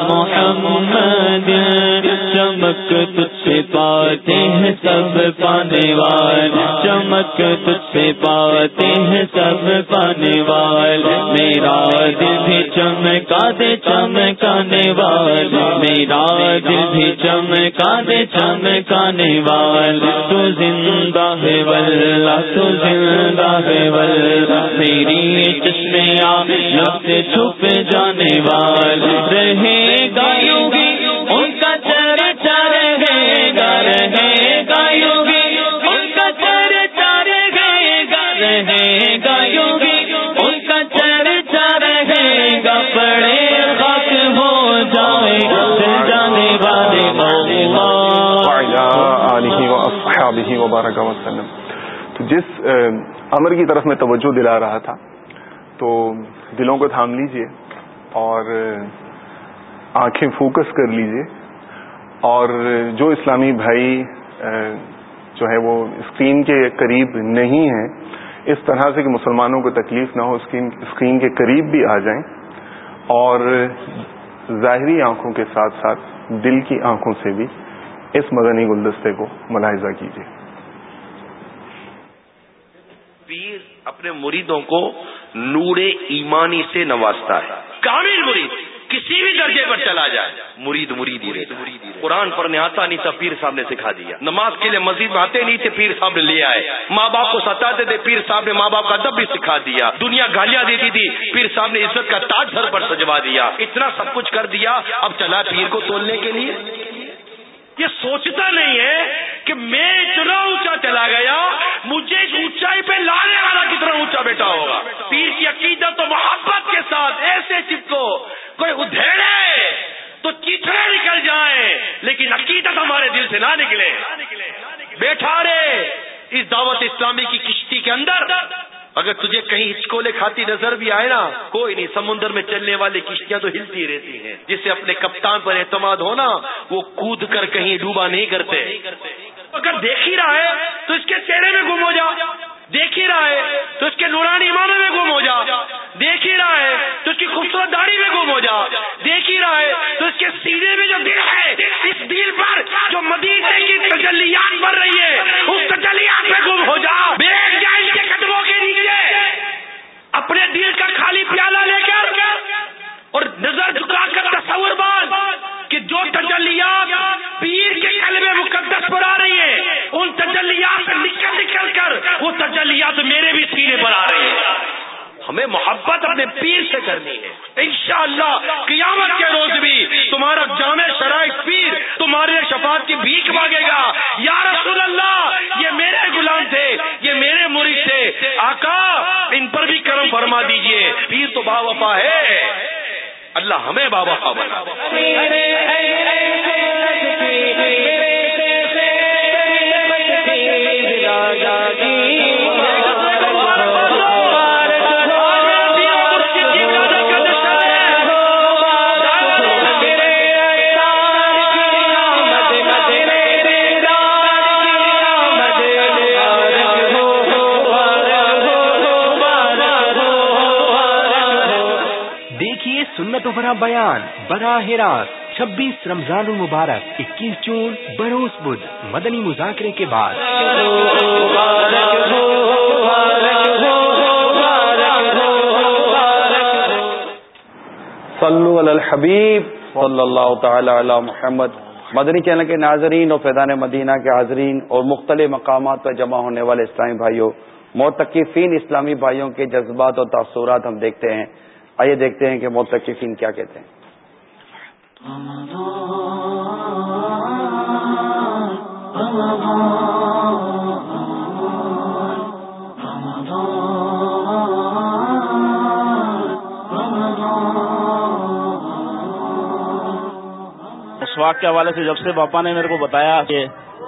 محمد، چمک تجھ سے پاتے ہیں، سب پانے والے چمک تجھ سے پاتے ہیں، سب پانے والے میرا دل بھی چمکا دے، چمکانے والے میرا دل بھی چمکا دے، چمکانے والے تو زندہ ہے ولہ تو زندہ ہے ولہ وبارک وسلم تو جس امر کی طرف میں توجہ دلا رہا تھا، تو دلوں کو تھام لیجیے اور آنکھیں فوکس کر لیجیے۔ اور جو اسلامی بھائی جو ہے وہ اسکرین کے قریب نہیں ہیں، اس طرح سے کہ مسلمانوں کو تکلیف نہ ہو، اسکرین کے قریب بھی آ جائیں۔ اور ظاہری آنکھوں کے ساتھ ساتھ دل کی آنکھوں سے بھی اس مدنی گلدستے کو ملاحظہ کیجیے پیر اپنے مریدوں کو نور ایمانی سے نوازتا ہے۔ کامل مرید، کسی بھی درجے پر چلا جائے۔ مرید مرید ہی رہتا قرآن پڑھنے آتا نہیں تھا، پیر صاحب نے سکھا دیا۔ نماز کے لیے مسجد میں آتے نہیں تھے، پیر صاحب نے لے آئے۔ ماں باپ کو ستاتے تھے، پیر صاحب نے ماں باپ کا ادب بھی سکھا دیا۔ دنیا گالیاں دیتی تھی، پیر صاحب نے عزت کا تاج سر پر سجوا دیا۔ اتنا سب کچھ کر دیا، اب چلا پیر کو تولنے کے لیے۔ یہ سوچتا نہیں ہے کہ میں اتنا اونچا چلا گیا، مجھے اس اونچائی پہ لانے والا کتنا اونچا بیٹا ہوگا۔ پیر کی عقیدت تو محبت کے ساتھ ایسے چپکو کوئی ادھیڑے تو چیتڑے نکل جائیں، لیکن عقیدت ہمارے دل سے نہ نکلے۔ بیٹھا رے اس دعوت اسلامی کی اگر تجھے کہیں ہچکولے کھاتی نظر بھی آئے نا، کوئی نہیں، سمندر میں چلنے والی کشتیاں تو ہلتی رہتی ہیں۔ جسے اپنے کپتان پر اعتماد ہونا وہ کود کر کہیں ڈوبا نہیں کرتے۔ اگر دیکھ ہی رہا ہے، تو اس کے چہرے میں گم ہو جا۔ دیکھ ہی رہا ہے، تو اس کے نورانی ایمانوں میں گم ہو جا۔ دیکھ ہی رہا ہے، تو اس کی خوبصورت داڑھی میں گم ہو جا۔ دیکھ ہی رہا ہے، تو اس کے سینے میں جو دل ہے، اس دل پر جو مدینے کی تجلیات بڑھ رہی ہے، اس تجلیات میں گم ہو جا۔ بیٹھ جا اس کے قدموں کے نیچے اپنے دل کا خالی پیالہ لے کر اور نظر جھکا کر تصور بان کہ جو تجلیات پیر کے قلب مقدس پر آ رہی ہے ان تجلیات سے نکل نکل کر وہ تجلیات میرے بھی سینے پر آ رہی ہے ہمیں محبت اپنے پیر سے کرنی ہے انشاءاللہ قیامت کے روز بھی تمہارا جامع شرائط پیر تمہارے شفاعت کی بھیک مانگے گا یا رسول اللہ یہ میرے غلام تھے یہ میرے مرید تھے آقا ان پر بھی کرم فرما دیجیے پیر تو با وفا ہے اللہ ہمیں با وفا بنا بیان، براہ راست چھبیس رمضان المبارک، اکیس جون بروس بدھ، مدنی مذاکرے کے بعد۔ صلو علی الحبیب صلی اللہ تعالی علی محمد۔ مدنی چینل کے ناظرین اور فیضان مدینہ کے حاضرین اور مختلف مقامات پر جمع ہونے والے اسلامی بھائیوں موتقفین اسلامی بھائیوں کے جذبات اور تاثرات ہم دیکھتے ہیں۔ آئیے دیکھتے ہیں کہ موتقفین کیا کہتے ہیں۔ مسواک کے حوالے سے جب سے پاپا نے میرے کو بتایا کہ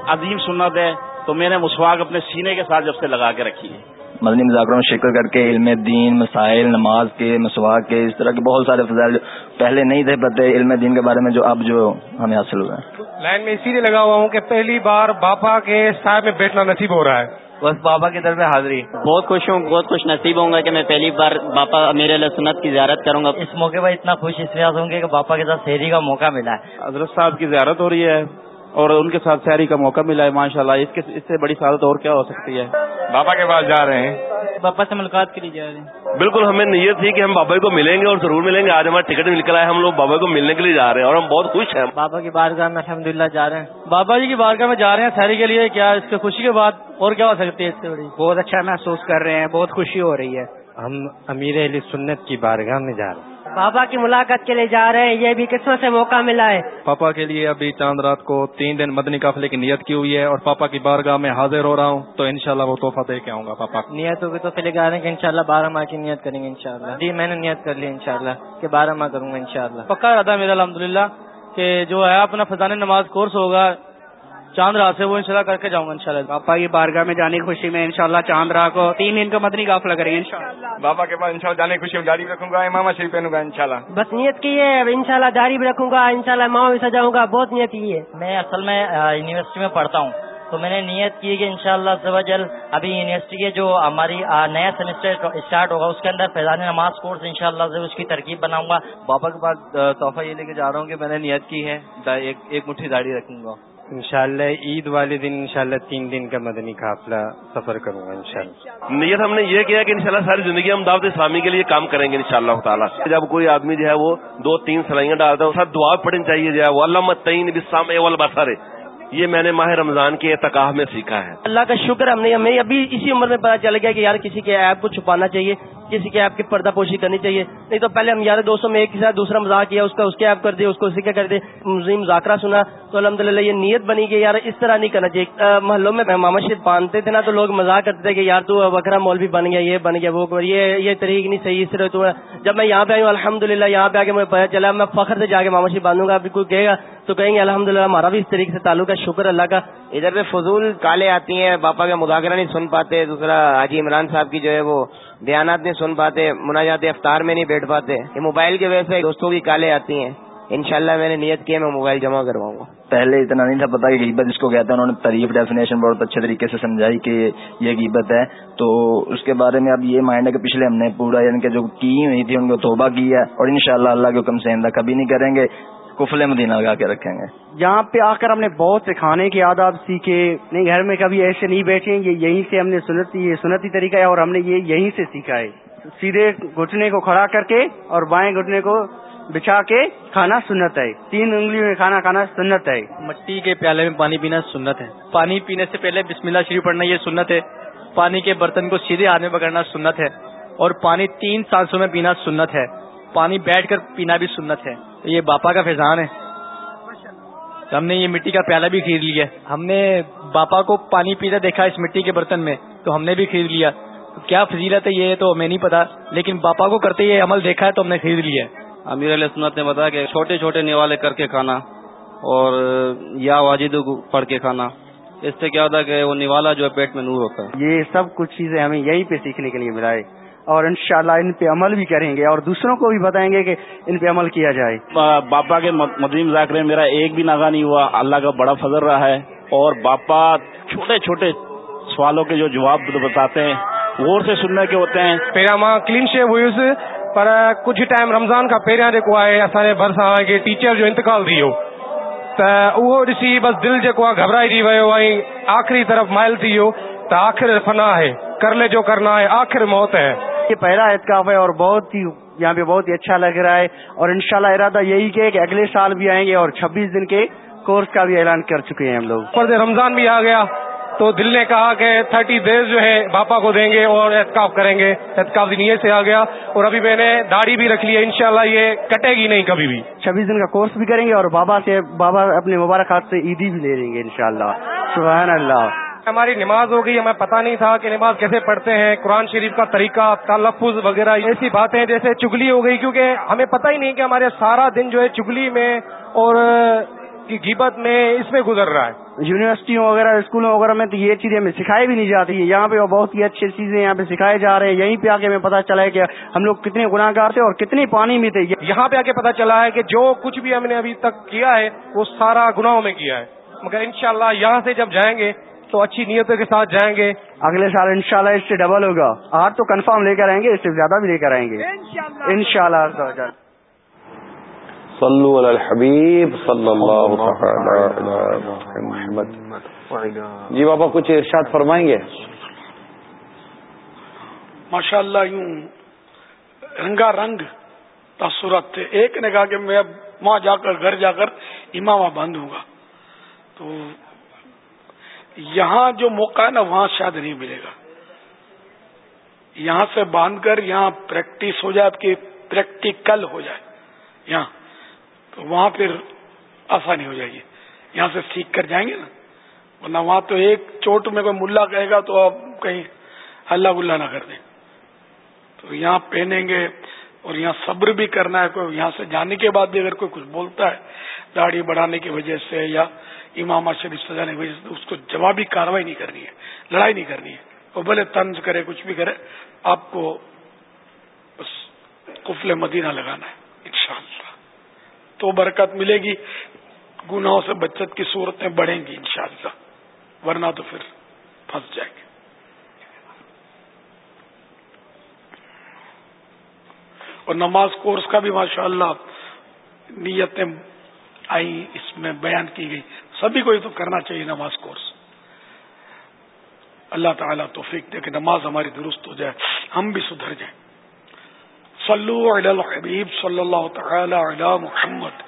عظیم سنت ہے، تو میں نے مسواک اپنے سینے کے ساتھ جب سے لگا کے رکھی ہے۔ مدنی مذاکروں میں شرکت کر کے علم دین مسائل نماز کے مسواک کے اس طرح کے بہت سارے فضائل پہلے نہیں تھے پتہ علم دین کے بارے میں جو اب جو ہمیں حاصل ہوا ہے لائن میں اسی لیے لگا ہوا ہوں کہ پہلی بار باپا کے سائے میں بیٹھنا نصیب ہو رہا ہے۔ بس بابا کے در میں حاضری۔ بہت خوش ہوں بہت خوش نصیب ہوں گا کہ میں پہلی بار باپا میرے سنت کی زیارت کروں گا۔ اس موقع پر اتنا خوش اس لیے ہوں گے کہ باپا کے ساتھ شہری کا موقع ملا ہے۔ حضرت صاحب کی زیارت ہو رہی ہے۔ اور ان کے ساتھ سیری کا موقع ملا ہے ماشاء اللہ اس اس سے بڑی سعادت اور کیا ہو سکتی ہے؟ بابا کے پاس جا رہے ہیں۔ باپا سے ملاقات کے لیے جا رہے ہیں۔ بالکل ہمیں نیت تھی کہ ہم بابا کو ملیں گے اور ضرور ملیں گے۔ آج ہمارا ٹکٹ نکلا ہے ہم لوگ بابا کو ملنے کے لیے جا رہے ہیں اور ہم بہت خوش ہیں۔ بابا کی بارگاہ میں الحمد للہ جا رہے ہیں۔ بابا جی کی بارگاہ میں جا رہے ہیں سیری کے لیے کیا اس کے خوشی کے بعد اور کیا ہو سکتی ہے اس سے بڑی؟ بہت اچھا محسوس کر رہے ہیں بہت خوشی ہو رہی ہے۔ ہم امیر علی سنت کی بارگاہ میں جا رہے ہیں۔ بابا کی ملاقات کے لیے جا رہے ہیں یہ بھی قسمت سے موقع ملا ہے۔ پاپا کے لیے ابھی چاند رات کو تین دن مدنی قافلے کی نیت کی ہوئی ہے اور پاپا کی بارگاہ میں حاضر ہو رہا ہوں تو انشاءاللہ وہ تحفہ دے کے آؤں گا پاپا۔ نیت ہوگی تو پہلے گا رہے ہیں کہ انشاءاللہ بارہ ماہ کی نیت کریں گے انشاءاللہ۔ جی میں نے نیت کر لی انشاءاللہ کہ بارہ ماہ کروں گا انشاءاللہ۔ پکا رہتا میرا الحمد کہ جو ہے اپنا فضان نماز کورس ہوگا چاند رات سے وہ انشاءاللہ کر کے جاؤں گا انشاءاللہ۔ پاپا کی بارگاہ میں جانے کی خوشی میں انشاءاللہ چاند رات کو تین دن کا مدنی قافلہ کریں گے انشاءاللہ۔ بابا کے پاس انشاءاللہ جانے کی خوشی میں جاری بھی رکھوں گا امام شریف پہنوں گا انشاءاللہ۔ بس نیت کی ہے انشاءاللہ جاری بھی رکھوں گا انشاءاللہ ماں بھی سجاؤں گا بہت نیت کی ہے۔ میں اصل میں یونیورسٹی میں پڑھتا ہوں تو میں نے نیت کی کہ انشاءاللہ شاء اللہ ابھی یونیورسٹی کے جو ہماری نیا سیمسٹر اسٹارٹ ہوگا اس کے اندر فیضان نماز کورس انشاءاللہ شاء اس کی ترکیب بناؤں گا۔ بابا کے پاس تحفہ یہ لے کے جا رہا ہوں کہ میں نے نیت کی ہے ایک مٹھی داڑھی رکھوں گا۔ انشاءاللہ عید والے دن انشاءاللہ تین دن کا مدنی قافلہ سفر کروں گا انشاءاللہ۔ نیت ہم نے یہ کیا کہ انشاءاللہ ساری زندگی ہم دعوت اسلامی کے لیے کام کریں گے انشاءاللہ شاء اللہ جب کوئی آدمی جو ہے وہ دو تین سلائیاں ڈالتا ہے اس دعا پڑھنی چاہیے جو ہے وہ اللہ تعین بسام اول یہ میں نے ماہ رمضان کے اعتکاف میں سیکھا ہے۔ اللہ کا شکر ہم نے ہمیں ابھی اسی عمر میں پتا چل گیا کہ یار کسی کے ایپ کو چھپانا چاہیے۔ کسی کے ایپ کی پردہ پوشی کرنی چاہیے۔ نہیں تو پہلے ہم یار دوستوں میں ایک کے ساتھ دوسرا مذاق کیا، اس کا، اس کے ایپ کر دیا اس کو اسی کا کر دے۔ مذاکرہ سنا۔ تو الحمد للہ یہ نیت بنی کہ یار اس طرح نہیں کرنا چاہیے۔ محلوں میں ماما شریف باندھتے تھے نا تو لوگ مذاق کرتے تھے کہ یار تو بکرا مول بھی بن گیا، یہ بن گیا، وہ یہ یہ طریق نہیں صحیح، اس طرح تو جب میں یہاں پہ آئی ہوں الحمد للہ یہاں پہ آ کے مجھے پتا چلا، میں فخر سے جا کے ماما شریف باندھوں گا۔ ابھی کوئی کہے گا تو کہیں گے الحمد للہ ہمارا بھی اس طریقے سے تعلق ہے، شکر اللہ کا۔ ادھر پہ فضول کالے آتی ہیں، باپا کا مذاکرہ نہیں سن پاتے۔ دوسرا حاجی عمران صاحب کی جو ہے وہ دیانات نہیں سن پاتے، مناجات افطار میں نہیں بیٹھ پاتے۔ یہ موبائل کی وجہ سے دوستوں کی کالے آتی ہیں۔ انشاءاللہ میں نے نیت کی میں موبائل جمع کرواؤں گا۔ پہلے اتنا نہیں تھا پتا کہ غیبت جس کو کہتے ہیں، انہوں نے تعریف ڈیفینیشن بہت اچھے طریقے سے سمجھائی کہ یہ غیبت ہے۔ تو اس کے بارے میں اب یہ مائنڈ ہے کہ پچھلے ہم نے پورا یعنی کہ جو کی ہوئی تھی، ان کو توبہ کی ہے اور انشاءاللہ اللہ کے حکم سے آئندہ کبھی نہیں کریں گے۔ کفل مدینہ لگا کے رکھیں گے۔ یہاں پہ آ کر ہم نے بہت سے کھانے کے آداب سیکھے۔ نہیں گھر میں کبھی ایسے نہیں بیٹھے یہ یہیں سے ہم نے سنتی یہ سنتی طریقہ ہے اور ہم نے یہ یہیں سے سیکھا ہے۔ سیدھے گھٹنے کو کھڑا کر کے اور بائیں گھٹنے کو بچھا کے کھانا سنت ہے۔ تین انگلی میں کھانا کھانا سنت ہے۔ مٹی کے پیالے میں پانی پینا سنت ہے۔ پانی پینے سے پہلے بسم اللہ شریف پڑھنا یہ سنت ہے۔ پانی کے برتن کو سیدھے ہاتھ میں پکڑنا سنت ہے۔ اور پانی تین سانسوں میں پینا سنت ہے۔ پانی بیٹھ کر پینا بھی سنت ہے۔ یہ باپا کا فیضان ہے۔ ہم نے یہ مٹی کا پیالہ بھی خرید لیا۔ ہم نے باپا کو پانی پیتے دیکھا اس مٹی کے برتن میں تو ہم نے بھی خرید لیا۔ کیا فضیلت ہے یہ تو ہمیں نہیں پتا لیکن باپا کو کرتے یہ عمل دیکھا ہے تو ہم نے خرید لیا۔ امیر علیہ سنت نے بتایا کہ چھوٹے چھوٹے نیوالے کر کے کھانا اور یا واجد پڑھ کے کھانا۔ اس سے کیا ہوتا ہے کہ وہ نیوالا جو ہے پیٹ میں نور ہوتا ہے۔ یہ سب کچھ چیزیں ہمیں یہیں پہ سیکھنے کے لیے ملا ہے اور انشاءاللہ ان پہ عمل بھی کریں گے اور دوسروں کو بھی بتائیں گے کہ ان پہ عمل کیا جائے۔ باپا کے مدنی مذاکرے میرا ایک بھی ناگا نہیں ہوا اللہ کا بڑا فضل رہا ہے۔ اور باپا چھوٹے چھوٹے سوالوں کے جو جواب بتاتے ہیں غور سے سننے کے ہوتے ہیں۔ پہرا ماں کلین شیو ہوئی پر کچھ ٹائم رمضان کا پہریا جو ہے اصل بھرساں کہ ٹیچر جو انتقال تھی وہ ڈسی بس دل جو گھبرائی جی وہ آخری طرف مائل تھی تو آخر فنا ہے کر لے جو کرنا ہے آخر موت ہے۔ یہ پہلا اعتکاف ہے اور بہت ہی یہاں پہ بہت ہی اچھا لگ رہا ہے۔ اور انشاءاللہ ارادہ یہی کہ اگلے سال بھی آئیں گے اور چھبیس دن کے کورس کا بھی اعلان کر چکے ہیں ہم لوگ۔ فرض رمضان بھی آ گیا۔ تو دل نے کہا کہ تھرٹی ڈیز جو ہے باپا کو دیں گے اور احتکاف کریں گے۔ احتکاف نیت سے آ گیا۔ اور ابھی میں نے داڑھی بھی رکھ لی ہے انشاءاللہ یہ کٹے گی نہیں کبھی بھی۔ چھبیس دن کا کورس بھی کریں گے اور بابا سے بابا اپنے مبارک ہاتھ سے عیدی بھی لے لیں گے انشاءاللہ۔ سبحان اللہ۔ ہماری نماز ہو گئی ہمیں پتہ نہیں تھا کہ نماز کیسے پڑھتے ہیں قرآن شریف کا طریقہ تلفظ وغیرہ ایسی باتیں جیسے چگلی ہو گئی کیونکہ ہمیں پتہ ہی نہیں کہ ہمارے سارا دن جو ہے چگلی میں اور گیبت میں اس میں گزر رہا ہے۔ یونیورسٹیوں وغیرہ اسکولوں وغیرہ میں تو یہ چیزیں ہمیں سکھائی بھی نہیں جاتی ہے یہاں پہ بہت ہی اچھی چیزیں یہاں پہ سکھائے جا رہے ہیں۔ یہیں پہ آ کے ہمیں پتا چلا ہے کہ ہم لوگ کتنے گناہ گار تھے اور کتنے پانی میں تھے۔ یہاں پہ آ کے پتا چلا ہے کہ جو کچھ بھی ہم نے ابھی تک کیا ہے وہ سارا گناہوں میں کیا ہے۔ مگر انشاءاللہ یہاں سے جب جائیں گے تو اچھی نیتوں کے ساتھ جائیں گے۔ اگلے سال انشاءاللہ اس سے ڈبل ہوگا۔ آج تو کنفرم لے کر آئیں گے اس سے زیادہ بھی لے کر آئیں گے۔ ان شاء اللہ صلو علی الحبیب صلی اللہ تعالی علی محمد۔ جی بابا کچھ ارشاد فرمائیں گے؟ ماشاء اللہ یوں رنگا رنگ تاثرات تھے ایک نے کہا کہ میں اب وہاں جا کر گھر جا کر امامہ بند ہوں گا تو یہاں جو موقع ہے نا، وہاں شاید نہیں ملے گا۔ یہاں سے باندھ کر یہاں پریکٹس ہو جائے، آپ کی پریکٹیکل ہو جائے۔ یہاں، تو وہاں پھر آسانی ہو جائے گی۔ یہاں سے سیکھ کر جائیں گے نا۔ ورنہ وہاں تو ایک چوٹ میں کوئی ملا کہے گا تو آپ کہیں ہلہ گلا نہ کر دیں۔ تو یہاں پہنیں گے اور یہاں صبر بھی کرنا ہے۔ کوئی یہاں سے جانے کے بعد بھی اگر کوئی کچھ بولتا ہے، داڑھی بڑھانے کی وجہ سے یا امام شریف سجانے کی وجہ اس کو جوابی کاروائی نہیں کرنی ہے، لڑائی نہیں کرنی ہے۔ وہ بھلے طنز کرے، کچھ بھی کرے، آپ کو بس کفل مدینہ لگانا ہے، انشاءاللہ۔ تو برکت ملے گی، گناہوں سے بچت کی صورتیں بڑھیں گی، انشاءاللہ۔ ورنہ تو پھر پھنس جائیں گے۔ اور نماز کورس کا بھی ماشاءاللہ اللہ نیتیں آئی اس میں بیان کی گئی۔ سبھی کو یہ تو کرنا چاہیے نماز کورس۔ اللہ تعالیٰ توفیق دے کہ نماز ہماری درست ہو جائے، ہم بھی سدھر جائیں۔ صلو علی الحبیب صلی اللہ تعالی علی محمد۔